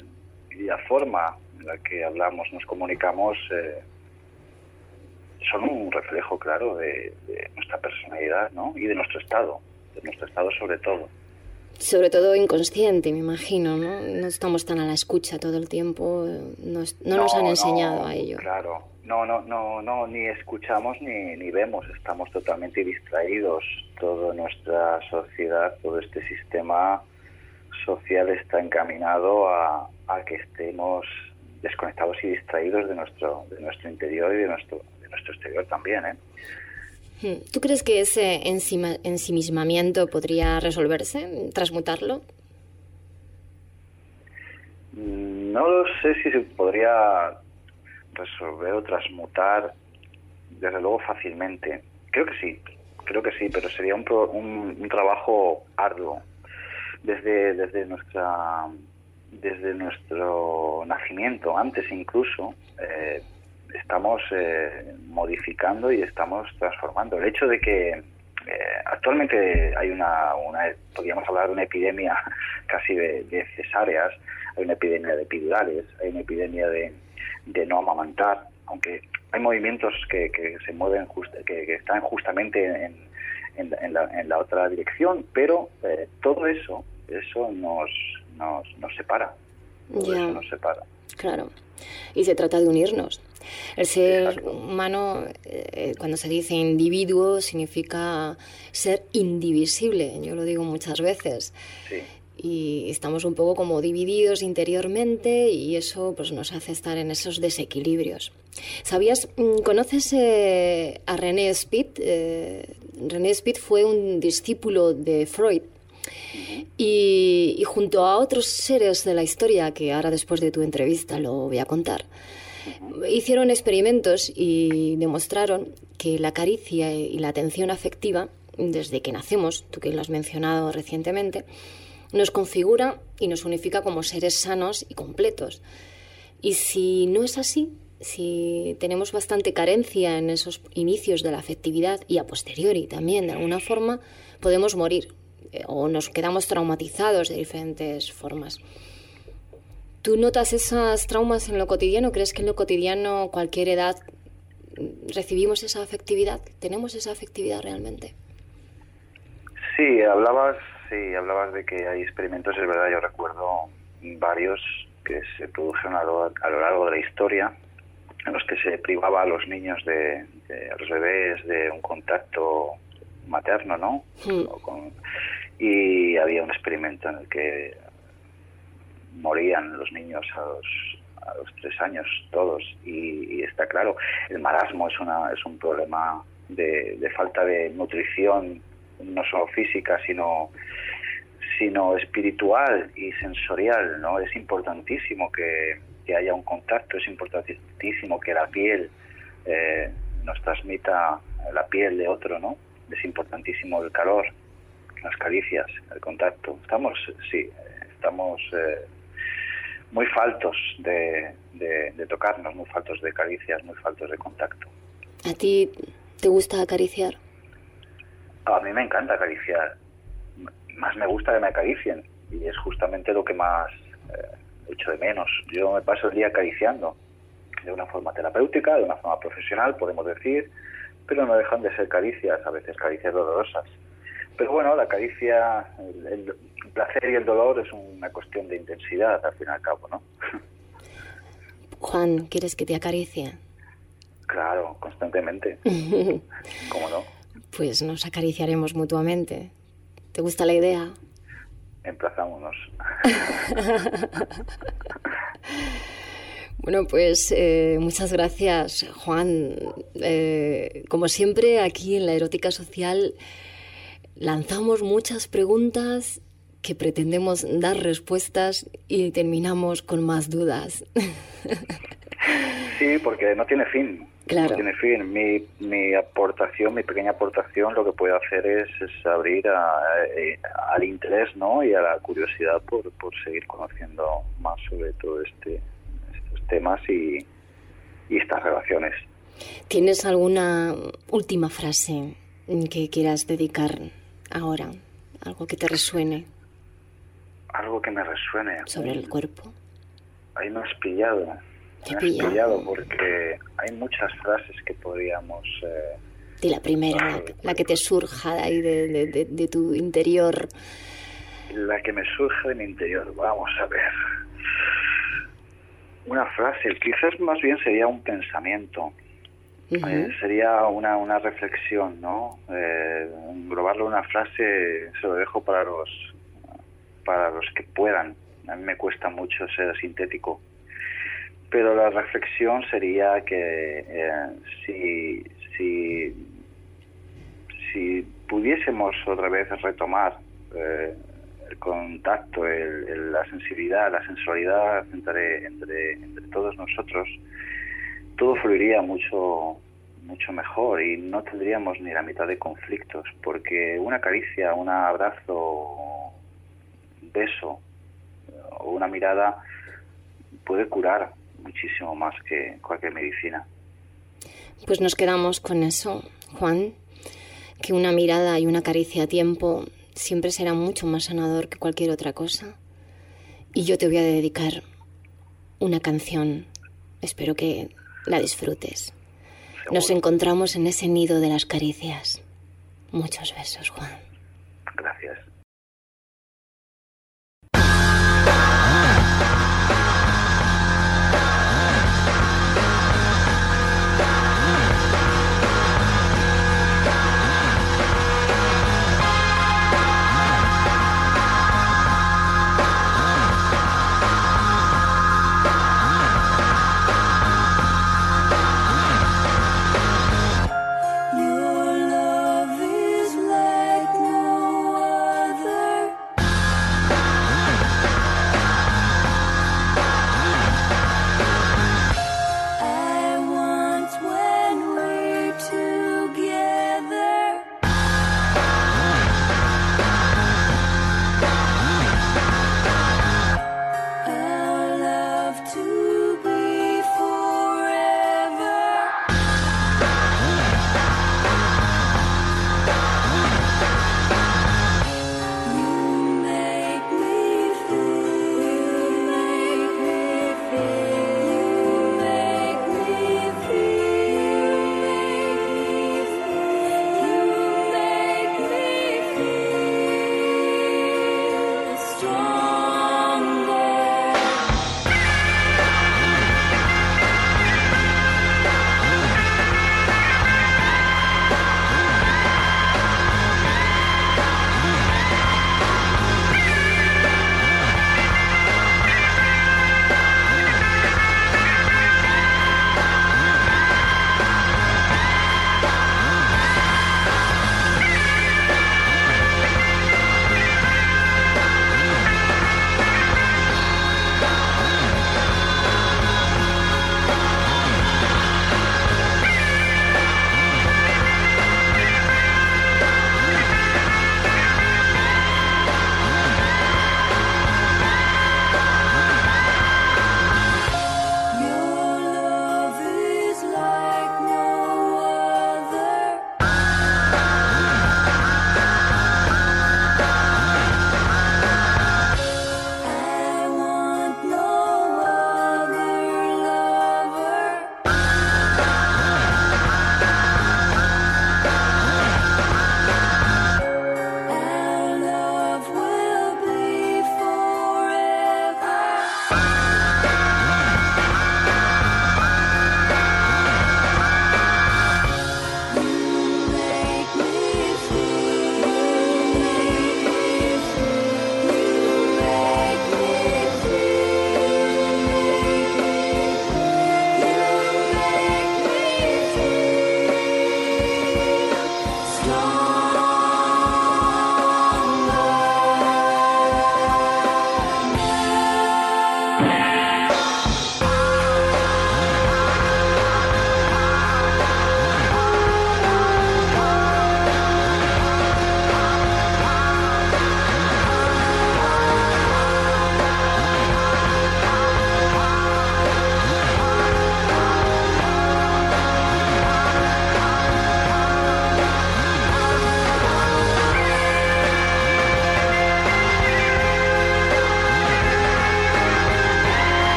y la forma en la que hablamos, nos comunicamos, eh, son un reflejo claro de, de, nuestra personalidad ¿no? y de nuestro estado, de nuestro estado sobre todo. Sobre todo inconsciente, me imagino, ¿no? No estamos tan a la escucha todo el tiempo, no, no nos han enseñado no, a ello. Claro, no, no, no, no, ni escuchamos ni, ni vemos, estamos totalmente distraídos. Toda nuestra sociedad, todo este sistema social está encaminado a, a que estemos desconectados y distraídos de nuestro, de nuestro interior y de nuestro, de nuestro exterior también. ¿eh? Hmm. ¿Tú crees que ese ensimismamiento podría resolverse, transmutarlo? No lo sé si se podría resolver o transmutar, desde luego fácilmente. Creo que sí, creo que sí, pero sería un, un, un trabajo arduo. Desde, desde nuestra desde nuestro nacimiento, antes incluso, eh, estamos eh, modificando y estamos transformando. El hecho de que eh, actualmente hay una, una, podríamos hablar de una epidemia casi de, de, cesáreas, hay una epidemia de epidurales, hay una epidemia de, de no amamantar, aunque hay movimientos que, que se mueven, just, que, que, están justamente en, en, en, la, en, la, otra dirección, pero eh, todo eso, eso nos, nos, nos separa. Todo Ya. eso nos separa. Claro. Y se trata de unirnos. El ser humano, eh, cuando se dice individuo, significa ser indivisible. Yo lo digo muchas veces. Sí. Y estamos un poco como divididos interiormente y eso pues, nos hace estar en esos desequilibrios. ¿Sabías? mm, ¿Conoces eh, a René Spitz? Eh, René Spitz fue un discípulo de Freud. Y, y, junto a otros seres de la historia, que ahora después de tu entrevista lo voy a contar, hicieron experimentos y demostraron que la caricia y la atención afectiva, desde que nacemos, tú que lo has mencionado recientemente, nos configura y nos unifica como seres sanos y completos. Y si no es así, si tenemos bastante carencia en esos inicios de la afectividad y a posteriori también, de alguna forma, podemos morir eh, o nos quedamos traumatizados de diferentes formas. ¿Tú notas esas traumas en lo cotidiano? ¿Crees que en lo cotidiano, cualquier edad, recibimos esa afectividad? ¿Tenemos esa afectividad realmente? Sí, hablabas, sí, hablabas de que hay experimentos, es verdad, yo recuerdo varios que se produjeron a lo, a lo largo de la historia en los que se privaba a los niños de, de a los bebés de un contacto materno, ¿no? Hmm. O con- y había un experimento en el que morían los niños a los a los tres años todos y, está claro el marasmo es una es un problema de, de falta de nutrición no solo física sino sino espiritual y sensorial no es importantísimo que, que haya un contacto es importantísimo que la piel eh, nos transmita la piel de otro no es importantísimo el calor las caricias el contacto. Estamos sí estamos eh, muy faltos de, de, de tocarnos, muy faltos de caricias, muy faltos de contacto. ¿A ti te gusta acariciar? A mí me encanta acariciar, más me gusta que me acaricien y es justamente lo que más eh, echo de menos. Yo me paso el día acariciando de una forma terapéutica, de una forma profesional, podemos decir, pero no dejan de ser caricias, a veces caricias dolorosas. Pero bueno, la caricia, el, el placer y el dolor es una cuestión de intensidad, al fin y al cabo, ¿no? Juan, ¿quieres que te acaricie? Claro, constantemente, ¿cómo no? Pues nos acariciaremos mutuamente. ¿Te gusta la idea? Emplazámonos. Bueno, pues eh, muchas gracias, Juan. Eh, como siempre, aquí en la Erótica Social lanzamos muchas preguntas que pretendemos dar respuestas y terminamos con más dudas. Sí, porque no tiene fin. Claro. No tiene fin. Mi, mi aportación, mi pequeña aportación, lo que puede hacer es, es abrir a- eh, al interés ¿no? y a la curiosidad por, por seguir conociendo más sobre todo este, estos temas y, y estas relaciones. ¿Tienes alguna última frase que quieras dedicar ahora? Algo que te resuene Algo que me resuene. sobre el cuerpo. Ahí me has pillado. Te Me has pilla. pillado porque hay muchas frases que podríamos... eh, De la primera, la, la que te surja de ahí de, de- de- de tu interior. La que me surge de mi interior, vamos a ver. Una frase, quizás más bien sería un pensamiento, Eh, sería una, una reflexión, ¿no? Eh, englobarlo en una frase se lo dejo para los, para los que puedan. A mí me cuesta mucho ser sintético. Pero la reflexión sería que eh, si, si, si pudiésemos otra vez retomar eh, el contacto, el- la sensibilidad, la sensualidad entre, entre todos nosotros, todo fluiría mucho mucho mejor y no tendríamos ni la mitad de conflictos, porque una caricia, un abrazo, un beso o una mirada puede curar muchísimo más que cualquier medicina. Pues nos quedamos con eso, Juan, que una mirada y una caricia a tiempo siempre será mucho más sanador que cualquier otra cosa. Y yo te voy a dedicar una canción. Espero que la disfrutes. Nos encontramos en ese nido de las caricias. Muchos besos, Juan. Gracias.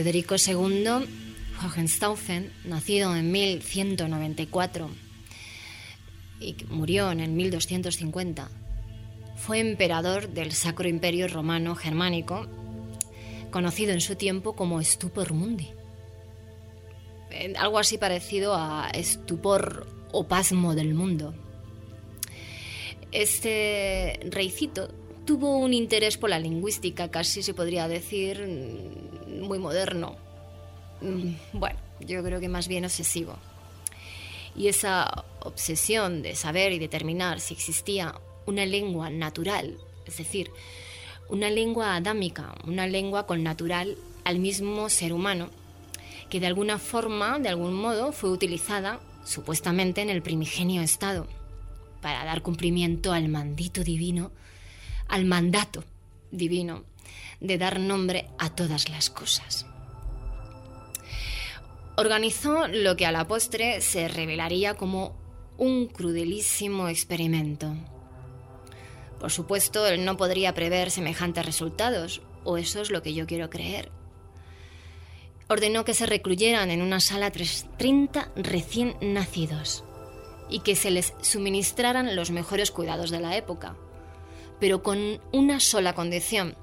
Federico II Hohenstaufen, nacido en 1194 y murió en el 1250, fue emperador del Sacro Imperio Romano Germánico, conocido en su tiempo como Stupor Mundi. Algo así parecido a estupor o pasmo del mundo. Este reycito tuvo un interés por la lingüística, casi se podría decir muy moderno. Mm, bueno, yo creo que más bien obsesivo. Y esa obsesión de saber y determinar si existía una lengua natural, es decir, una lengua adámica, una lengua con natural al mismo ser humano, que de alguna forma, de algún modo, fue utilizada supuestamente en el primigenio Estado para dar cumplimiento al mandito divino, al mandato divino de dar nombre a todas las cosas. Organizó lo que a la postre se revelaría como un crudelísimo experimento. Por supuesto, él no podría prever semejantes resultados, o eso es lo que yo quiero creer. Ordenó que se recluyeran en una sala 30 recién nacidos y que se les suministraran los mejores cuidados de la época, pero con una sola condición.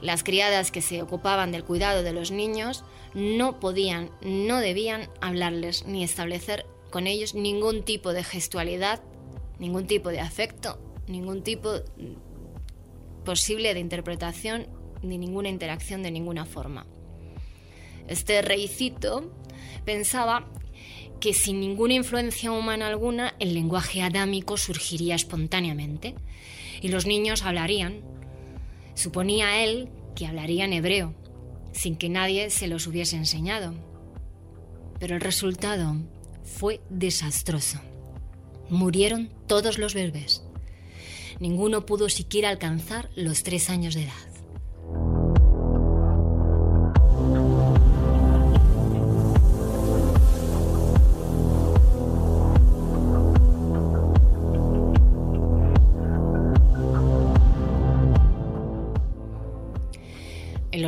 Las criadas que se ocupaban del cuidado de los niños no podían, no debían hablarles ni establecer con ellos ningún tipo de gestualidad, ningún tipo de afecto, ningún tipo posible de interpretación ni ninguna interacción de ninguna forma. Este reycito pensaba que sin ninguna influencia humana alguna el lenguaje adámico surgiría espontáneamente y los niños hablarían. Suponía él que hablarían hebreo, sin que nadie se los hubiese enseñado. Pero el resultado fue desastroso. Murieron todos los bebés. Ninguno pudo siquiera alcanzar los tres años de edad.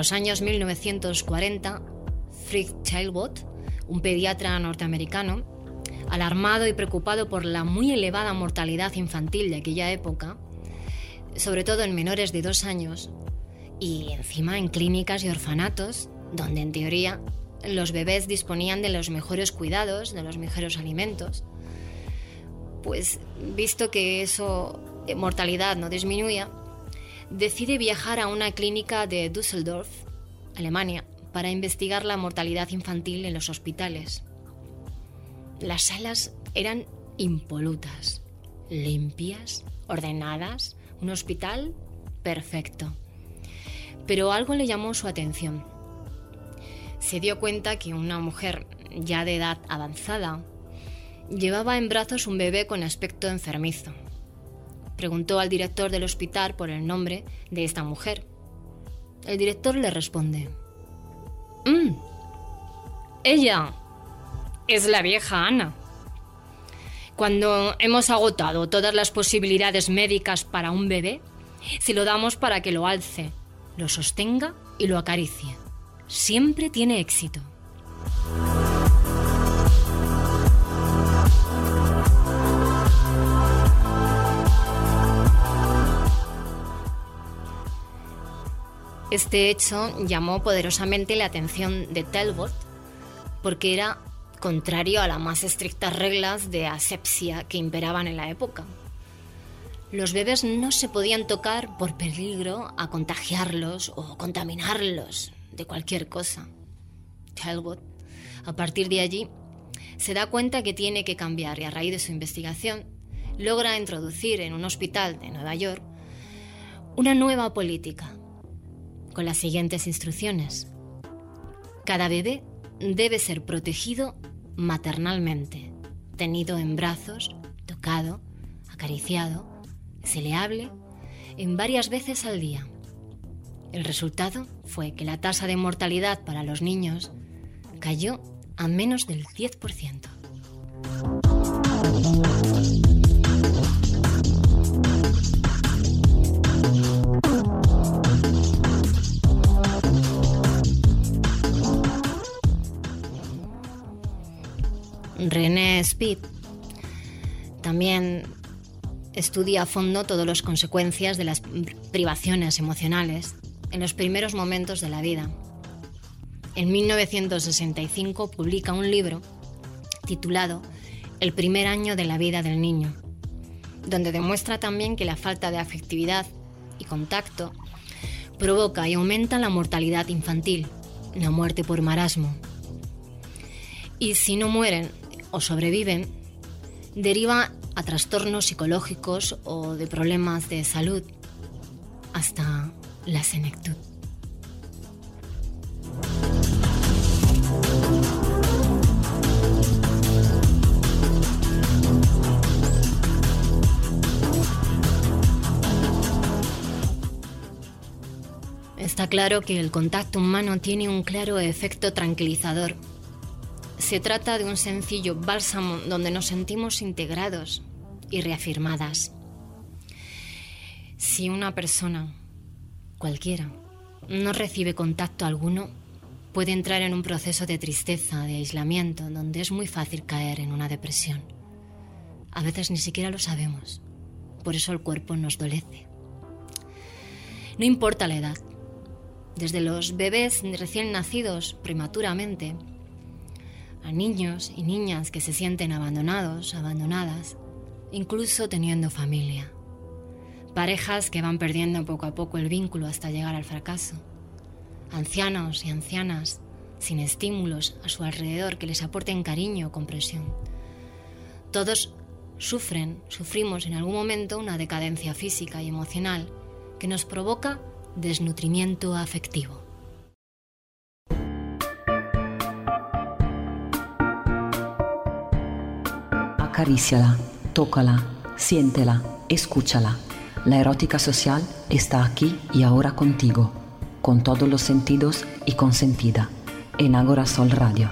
Los años 1940, Fritz Childbot, un pediatra norteamericano, alarmado y preocupado por la muy elevada mortalidad infantil de aquella época, sobre todo en menores de dos años, y encima en clínicas y orfanatos, donde en teoría los bebés disponían de los mejores cuidados, de los mejores alimentos, pues visto que eso, eh, mortalidad no disminuía, decide viajar a una clínica de Düsseldorf, Alemania, para investigar la mortalidad infantil en los hospitales. Las salas eran impolutas, limpias, ordenadas, un hospital perfecto. Pero algo le llamó su atención. Se dio cuenta que una mujer ya de edad avanzada llevaba en brazos un bebé con aspecto enfermizo preguntó al director del hospital por el nombre de esta mujer. El director le responde, mm, ella es la vieja Ana. Cuando hemos agotado todas las posibilidades médicas para un bebé, se lo damos para que lo alce, lo sostenga y lo acaricie. Siempre tiene éxito. Este hecho llamó poderosamente la atención de Talbot porque era contrario a las más estrictas reglas de asepsia que imperaban en la época. Los bebés no se podían tocar por peligro a contagiarlos o contaminarlos de cualquier cosa. Talbot, a partir de allí, se da cuenta que tiene que cambiar y a raíz de su investigación logra introducir en un hospital de Nueva York una nueva política con las siguientes instrucciones. Cada bebé debe ser protegido maternalmente, tenido en brazos, tocado, acariciado, se le hable en varias veces al día. El resultado fue que la tasa de mortalidad para los niños cayó a menos del 10%. René Speed, también estudia a fondo todas las consecuencias de las privaciones emocionales en los primeros momentos de la vida. En 1965 publica un libro titulado El primer año de la vida del niño, donde demuestra también que la falta de afectividad y contacto provoca y aumenta la mortalidad infantil, la muerte por marasmo. Y si no mueren o sobreviven, deriva a trastornos psicológicos o de problemas de salud, hasta la senectud. Está claro que el contacto humano tiene un claro efecto tranquilizador. Se trata de un sencillo bálsamo donde nos sentimos integrados y reafirmadas. Si una persona, cualquiera, no recibe contacto alguno, puede entrar en un proceso de tristeza, de aislamiento, donde es muy fácil caer en una depresión. A veces ni siquiera lo sabemos, por eso el cuerpo nos dolece. No importa la edad, desde los bebés recién nacidos prematuramente, a niños y niñas que se sienten abandonados, abandonadas, incluso teniendo familia. Parejas que van perdiendo poco a poco el vínculo hasta llegar al fracaso. Ancianos y ancianas sin estímulos a su alrededor que les aporten cariño o compresión. Todos sufren, sufrimos en algún momento una decadencia física y emocional que nos provoca desnutrimiento afectivo. Acaríciala, tócala, siéntela, escúchala. La erótica social está aquí y ahora contigo, con todos los sentidos y consentida, en Agora Sol Radio.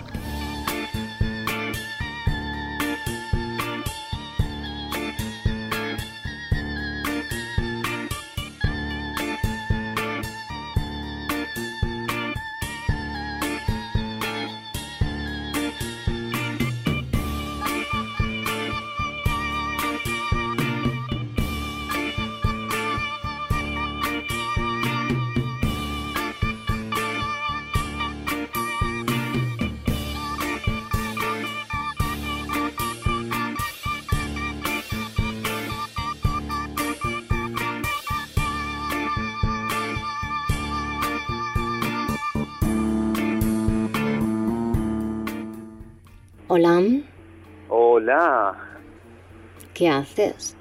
¿Qué haces?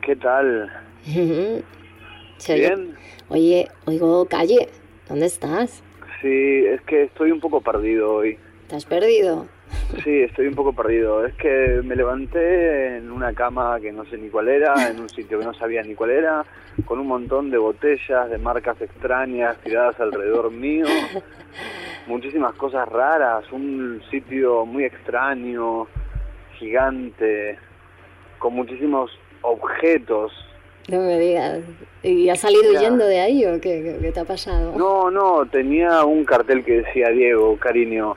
¿qué tal? Se ¿Bien? Oye, oigo calle, ¿dónde estás? Sí, es que estoy un poco perdido hoy. ¿Te has perdido? Sí, estoy un poco perdido. Es que me levanté en una cama que no sé ni cuál era, en un sitio que no sabía ni cuál era, con un montón de botellas de marcas extrañas tiradas alrededor mío, muchísimas cosas raras, un sitio muy extraño, gigante, con muchísimos objetos. No me digas. ¿Y has salido Ya. huyendo de ahí o qué, qué- qué te ha pasado? No, no, tenía un cartel que decía Diego, cariño,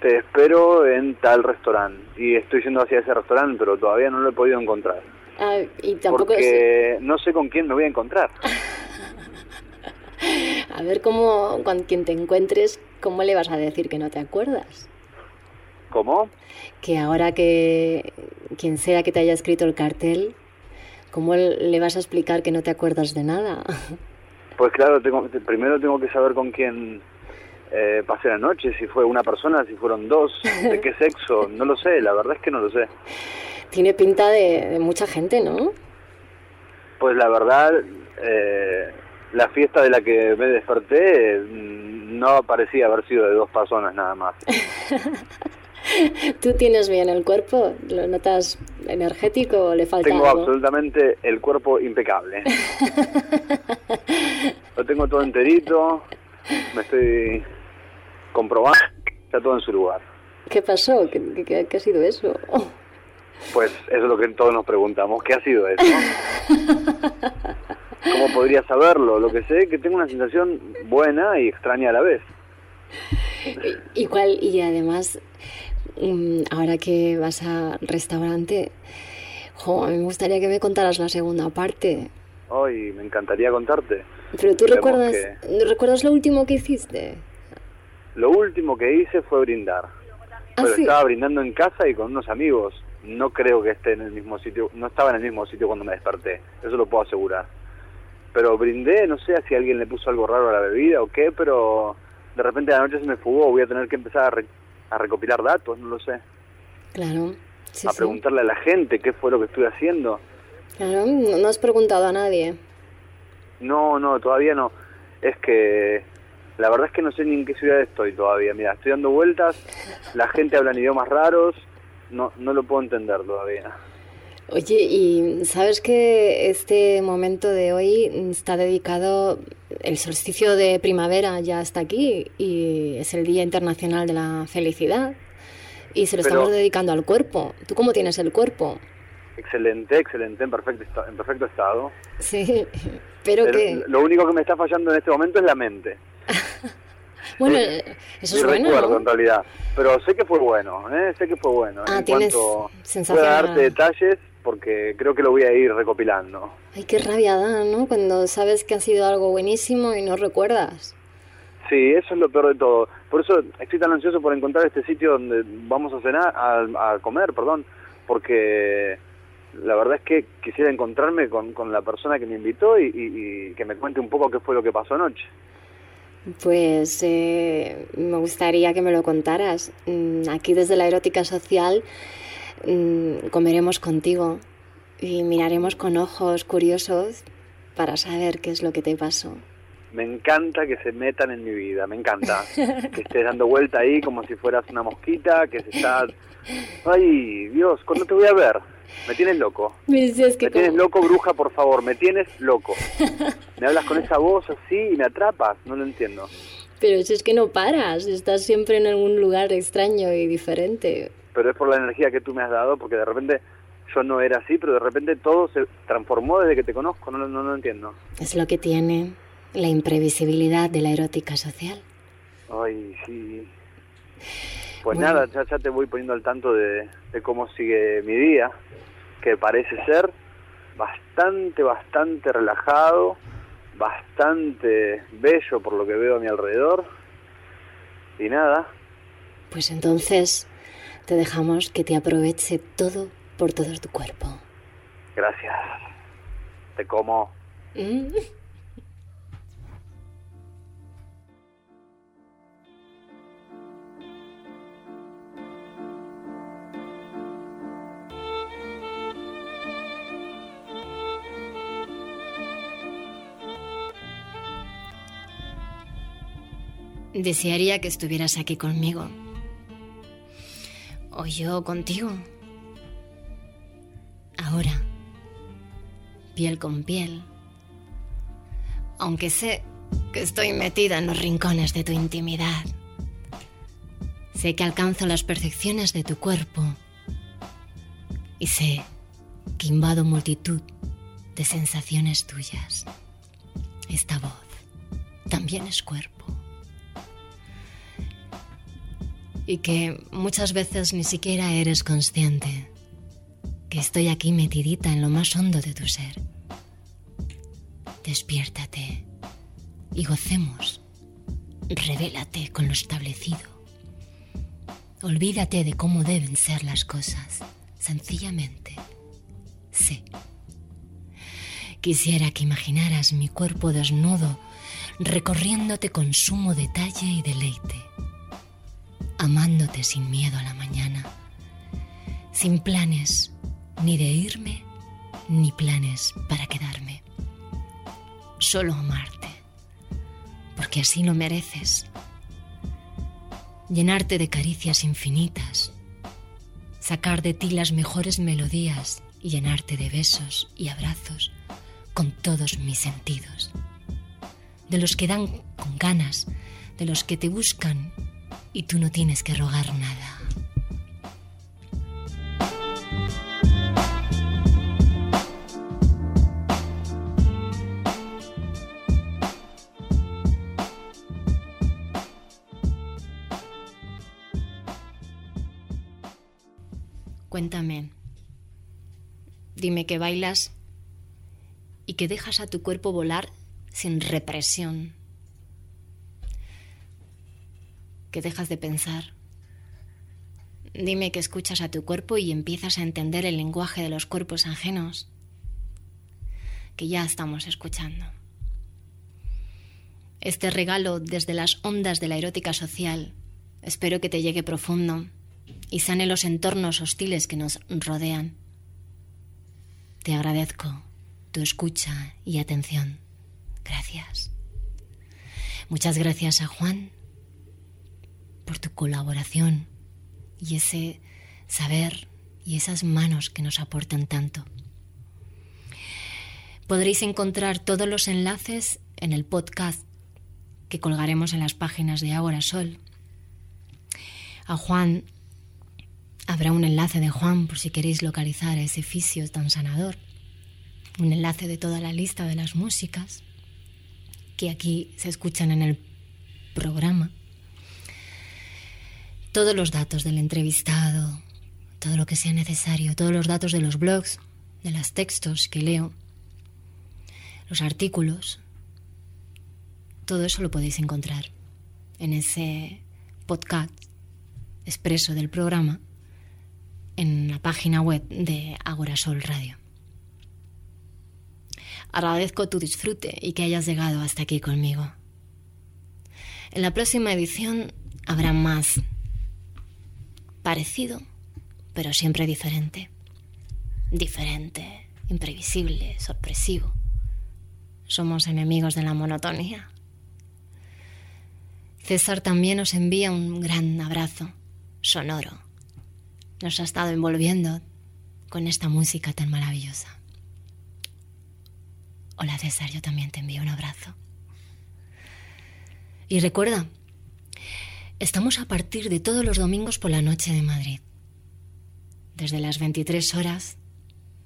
te espero en tal restaurante. Y estoy yendo hacia ese restaurante, pero todavía no lo he podido encontrar. Ah, y tampoco es... Porque no sé con quién me voy a encontrar. A ver cómo, con quien te encuentres, ¿cómo le vas a decir que no te acuerdas? ¿Cómo? Que ahora que quien sea que te haya escrito el cartel, ¿cómo le vas a explicar que no te acuerdas de nada? Pues claro, tengo, primero tengo que saber con quién eh, pasé la noche, si fue una persona, si fueron dos, de qué sexo, no lo sé, la verdad es que no lo sé. Tiene pinta de, de mucha gente, ¿no? Pues la verdad, eh, la fiesta de la que me desperté mm, no parecía haber sido de dos personas nada más. ¿Tú tienes bien el cuerpo? ¿Lo notas energético o le falta Tengo algo? absolutamente el cuerpo impecable. Lo tengo todo enterito, me estoy comprobando, está todo en su lugar. ¿Qué pasó? ¿Qué, qué- qué ha sido eso? Pues eso es lo que todos nos preguntamos, ¿qué ha sido eso? ¿Cómo podría saberlo? Lo que sé es que tengo una sensación buena y extraña a la vez. ¿Y cuál? Y además, ahora que vas restaurante, jo, a mí me gustaría que me contaras la segunda parte. Hoy me encantaría contarte. Pero tú recuerdas, que- ¿recuerdas lo último que hiciste? Lo último que hice fue brindar. ¿Ah, Pero sí? estaba brindando en casa y con unos amigos. No creo que esté en el mismo sitio, no estaba en el mismo sitio cuando me desperté, eso lo puedo asegurar. Pero brindé, no sé si alguien le puso algo raro a la bebida o qué, pero de repente la noche se me fugó, voy a tener que empezar a, a recopilar datos, no lo sé. Claro, sí, a sí. preguntarle a la gente qué fue lo que estuve haciendo. Claro, no, no has preguntado a nadie. No, no, todavía no. Es que la verdad es que no sé ni en qué ciudad estoy todavía. Mira, estoy dando vueltas, la gente habla en idiomas raros, no, no lo puedo entender todavía. Oye, y sabes que este momento de hoy está dedicado, el solsticio de primavera ya está aquí y es el Día Internacional de la Felicidad y se lo Pero- estamos dedicando al cuerpo. ¿Tú cómo tienes el cuerpo? Excelente, excelente, en perfecto, en perfecto estado. Sí, pero que... Lo único que me está fallando en este momento es la mente. Bueno, eh, eso es bueno, recuerdo, ¿no? en realidad. Pero sé que fue bueno, ¿eh? sé que fue bueno. Ah, en tienes cuanto sensación pueda darte detalles, porque creo que lo voy a ir recopilando. Ay, qué rabia da, ¿no? Cuando sabes que ha sido algo buenísimo y no recuerdas. Sí, eso es lo peor de todo. Por eso estoy tan ansioso por encontrar este sitio donde vamos a cenar, a, a comer, perdón, porque la verdad es que quisiera encontrarme con, con la persona que me invitó y, y- y que me cuente un poco qué fue lo que pasó anoche. Pues eh, me gustaría que me lo contaras. Mm, Aquí desde la erótica social comeremos contigo y miraremos con ojos curiosos para saber qué es lo que te pasó. Me encanta que se metan en mi vida, me encanta. que estés dando vuelta ahí como si fueras una mosquita, que se está... Ay, Dios, ¿cuándo te voy a ver? Me tienes loco. Que Me tienes como- loco, bruja, por favor, me tienes loco. Me hablas con esa voz así y me atrapas, no lo entiendo. Pero si es que no paras, estás siempre en algún lugar extraño y diferente. Pero es por la energía que tú me has dado, porque de repente yo no era así, pero de repente todo se transformó desde que te conozco, no, lo- no, lo entiendo. Es lo que tiene la imprevisibilidad de la erótica social. Ay, sí. Pues Bueno. nada, ya, ya te voy poniendo al tanto de, de cómo sigue mi día, que parece ser bastante, bastante relajado, bastante bello por lo que veo a mi alrededor. Y nada, Pues entonces te dejamos que te aproveche todo por todo tu cuerpo. gracias. Te como. Mm. Desearía que estuvieras aquí conmigo. O yo contigo. Ahora. Piel con piel. Aunque sé que estoy metida en los rincones de tu intimidad. Sé que alcanzo las percepciones de tu cuerpo. Y sé que invado multitud de sensaciones tuyas. Esta voz también es cuerpo. Y que muchas veces ni siquiera eres consciente que estoy aquí metidita en lo más hondo de tu ser. Despiértate y gocemos. Revélate con lo establecido. Olvídate de cómo deben ser las cosas. Sencillamente, sé. Quisiera que imaginaras mi cuerpo desnudo recorriéndote con sumo detalle y deleite, amándote sin miedo a la mañana, sin planes ni de irme ni planes para quedarme. Solo amarte, porque así lo mereces. Llenarte de caricias infinitas, sacar de ti las mejores melodías y llenarte de besos y abrazos con todos mis sentidos. De los que dan con ganas, de los que te buscan y tú no tienes que rogar nada. Cuéntame. Dime que bailas y que dejas a tu cuerpo volar sin represión. Que dejas de pensar. Dime que escuchas a tu cuerpo y empiezas a entender el lenguaje de los cuerpos ajenos. Que ya estamos escuchando. Este regalo desde las ondas de la erótica social espero que te llegue profundo y sane los entornos hostiles que nos rodean. Te agradezco tu escucha y atención. Gracias. Muchas gracias a Juan por tu colaboración y ese saber y esas manos que nos aportan tanto. Podréis encontrar todos los enlaces en el podcast que colgaremos en las páginas de Ahora Sol. A Juan habrá un enlace de Juan por si queréis localizar ese fisio tan sanador un enlace de toda la lista de las músicas que aquí se escuchan en el programa. Todos los datos del entrevistado, todo lo que sea necesario, todos los datos de los blogs, de los textos que leo, los artículos, todo eso lo podéis encontrar en ese podcast expreso del programa en la página web de Agorasol Radio. Agradezco tu disfrute y que hayas llegado hasta aquí conmigo. En la próxima edición habrá más parecido, pero siempre diferente. Diferente, imprevisible, sorpresivo. Somos enemigos de la monotonía. César también nos envía un gran abrazo sonoro. Nos ha estado envolviendo con esta música tan maravillosa. Hola César, yo también te envío un abrazo. Y recuerda, estamos a partir de todos los domingos por la noche de Madrid. Desde las 23 horas,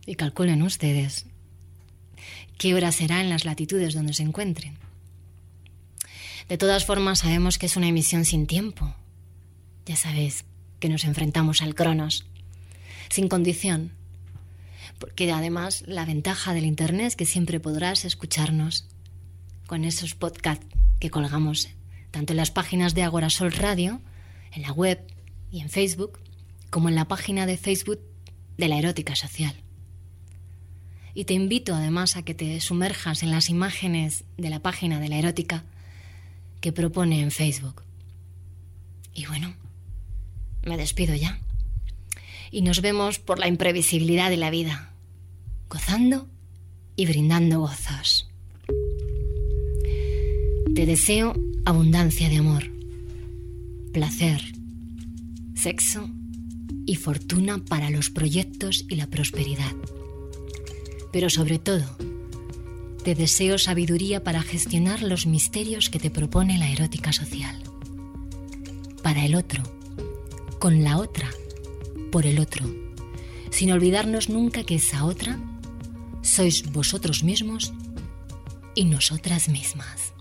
y calculen ustedes qué hora será en las latitudes donde se encuentren. De todas formas, sabemos que es una emisión sin tiempo. Ya sabes que nos enfrentamos al Cronos, sin condición, porque además la ventaja del Internet es que siempre podrás escucharnos con esos podcasts que colgamos tanto en las páginas de Agorasol Radio, en la web y en Facebook, como en la página de Facebook de la erótica social. Y te invito además a que te sumerjas en las imágenes de la página de la erótica que propone en Facebook. Y bueno, me despido ya. Y nos vemos por la imprevisibilidad de la vida gozando y brindando gozos. Te deseo abundancia de amor, placer, sexo y fortuna para los proyectos y la prosperidad. Pero sobre todo, te deseo sabiduría para gestionar los misterios que te propone la erótica social. Para el otro, con la otra, por el otro, sin olvidarnos nunca que esa otra sois vosotros mismos y nosotras mismas.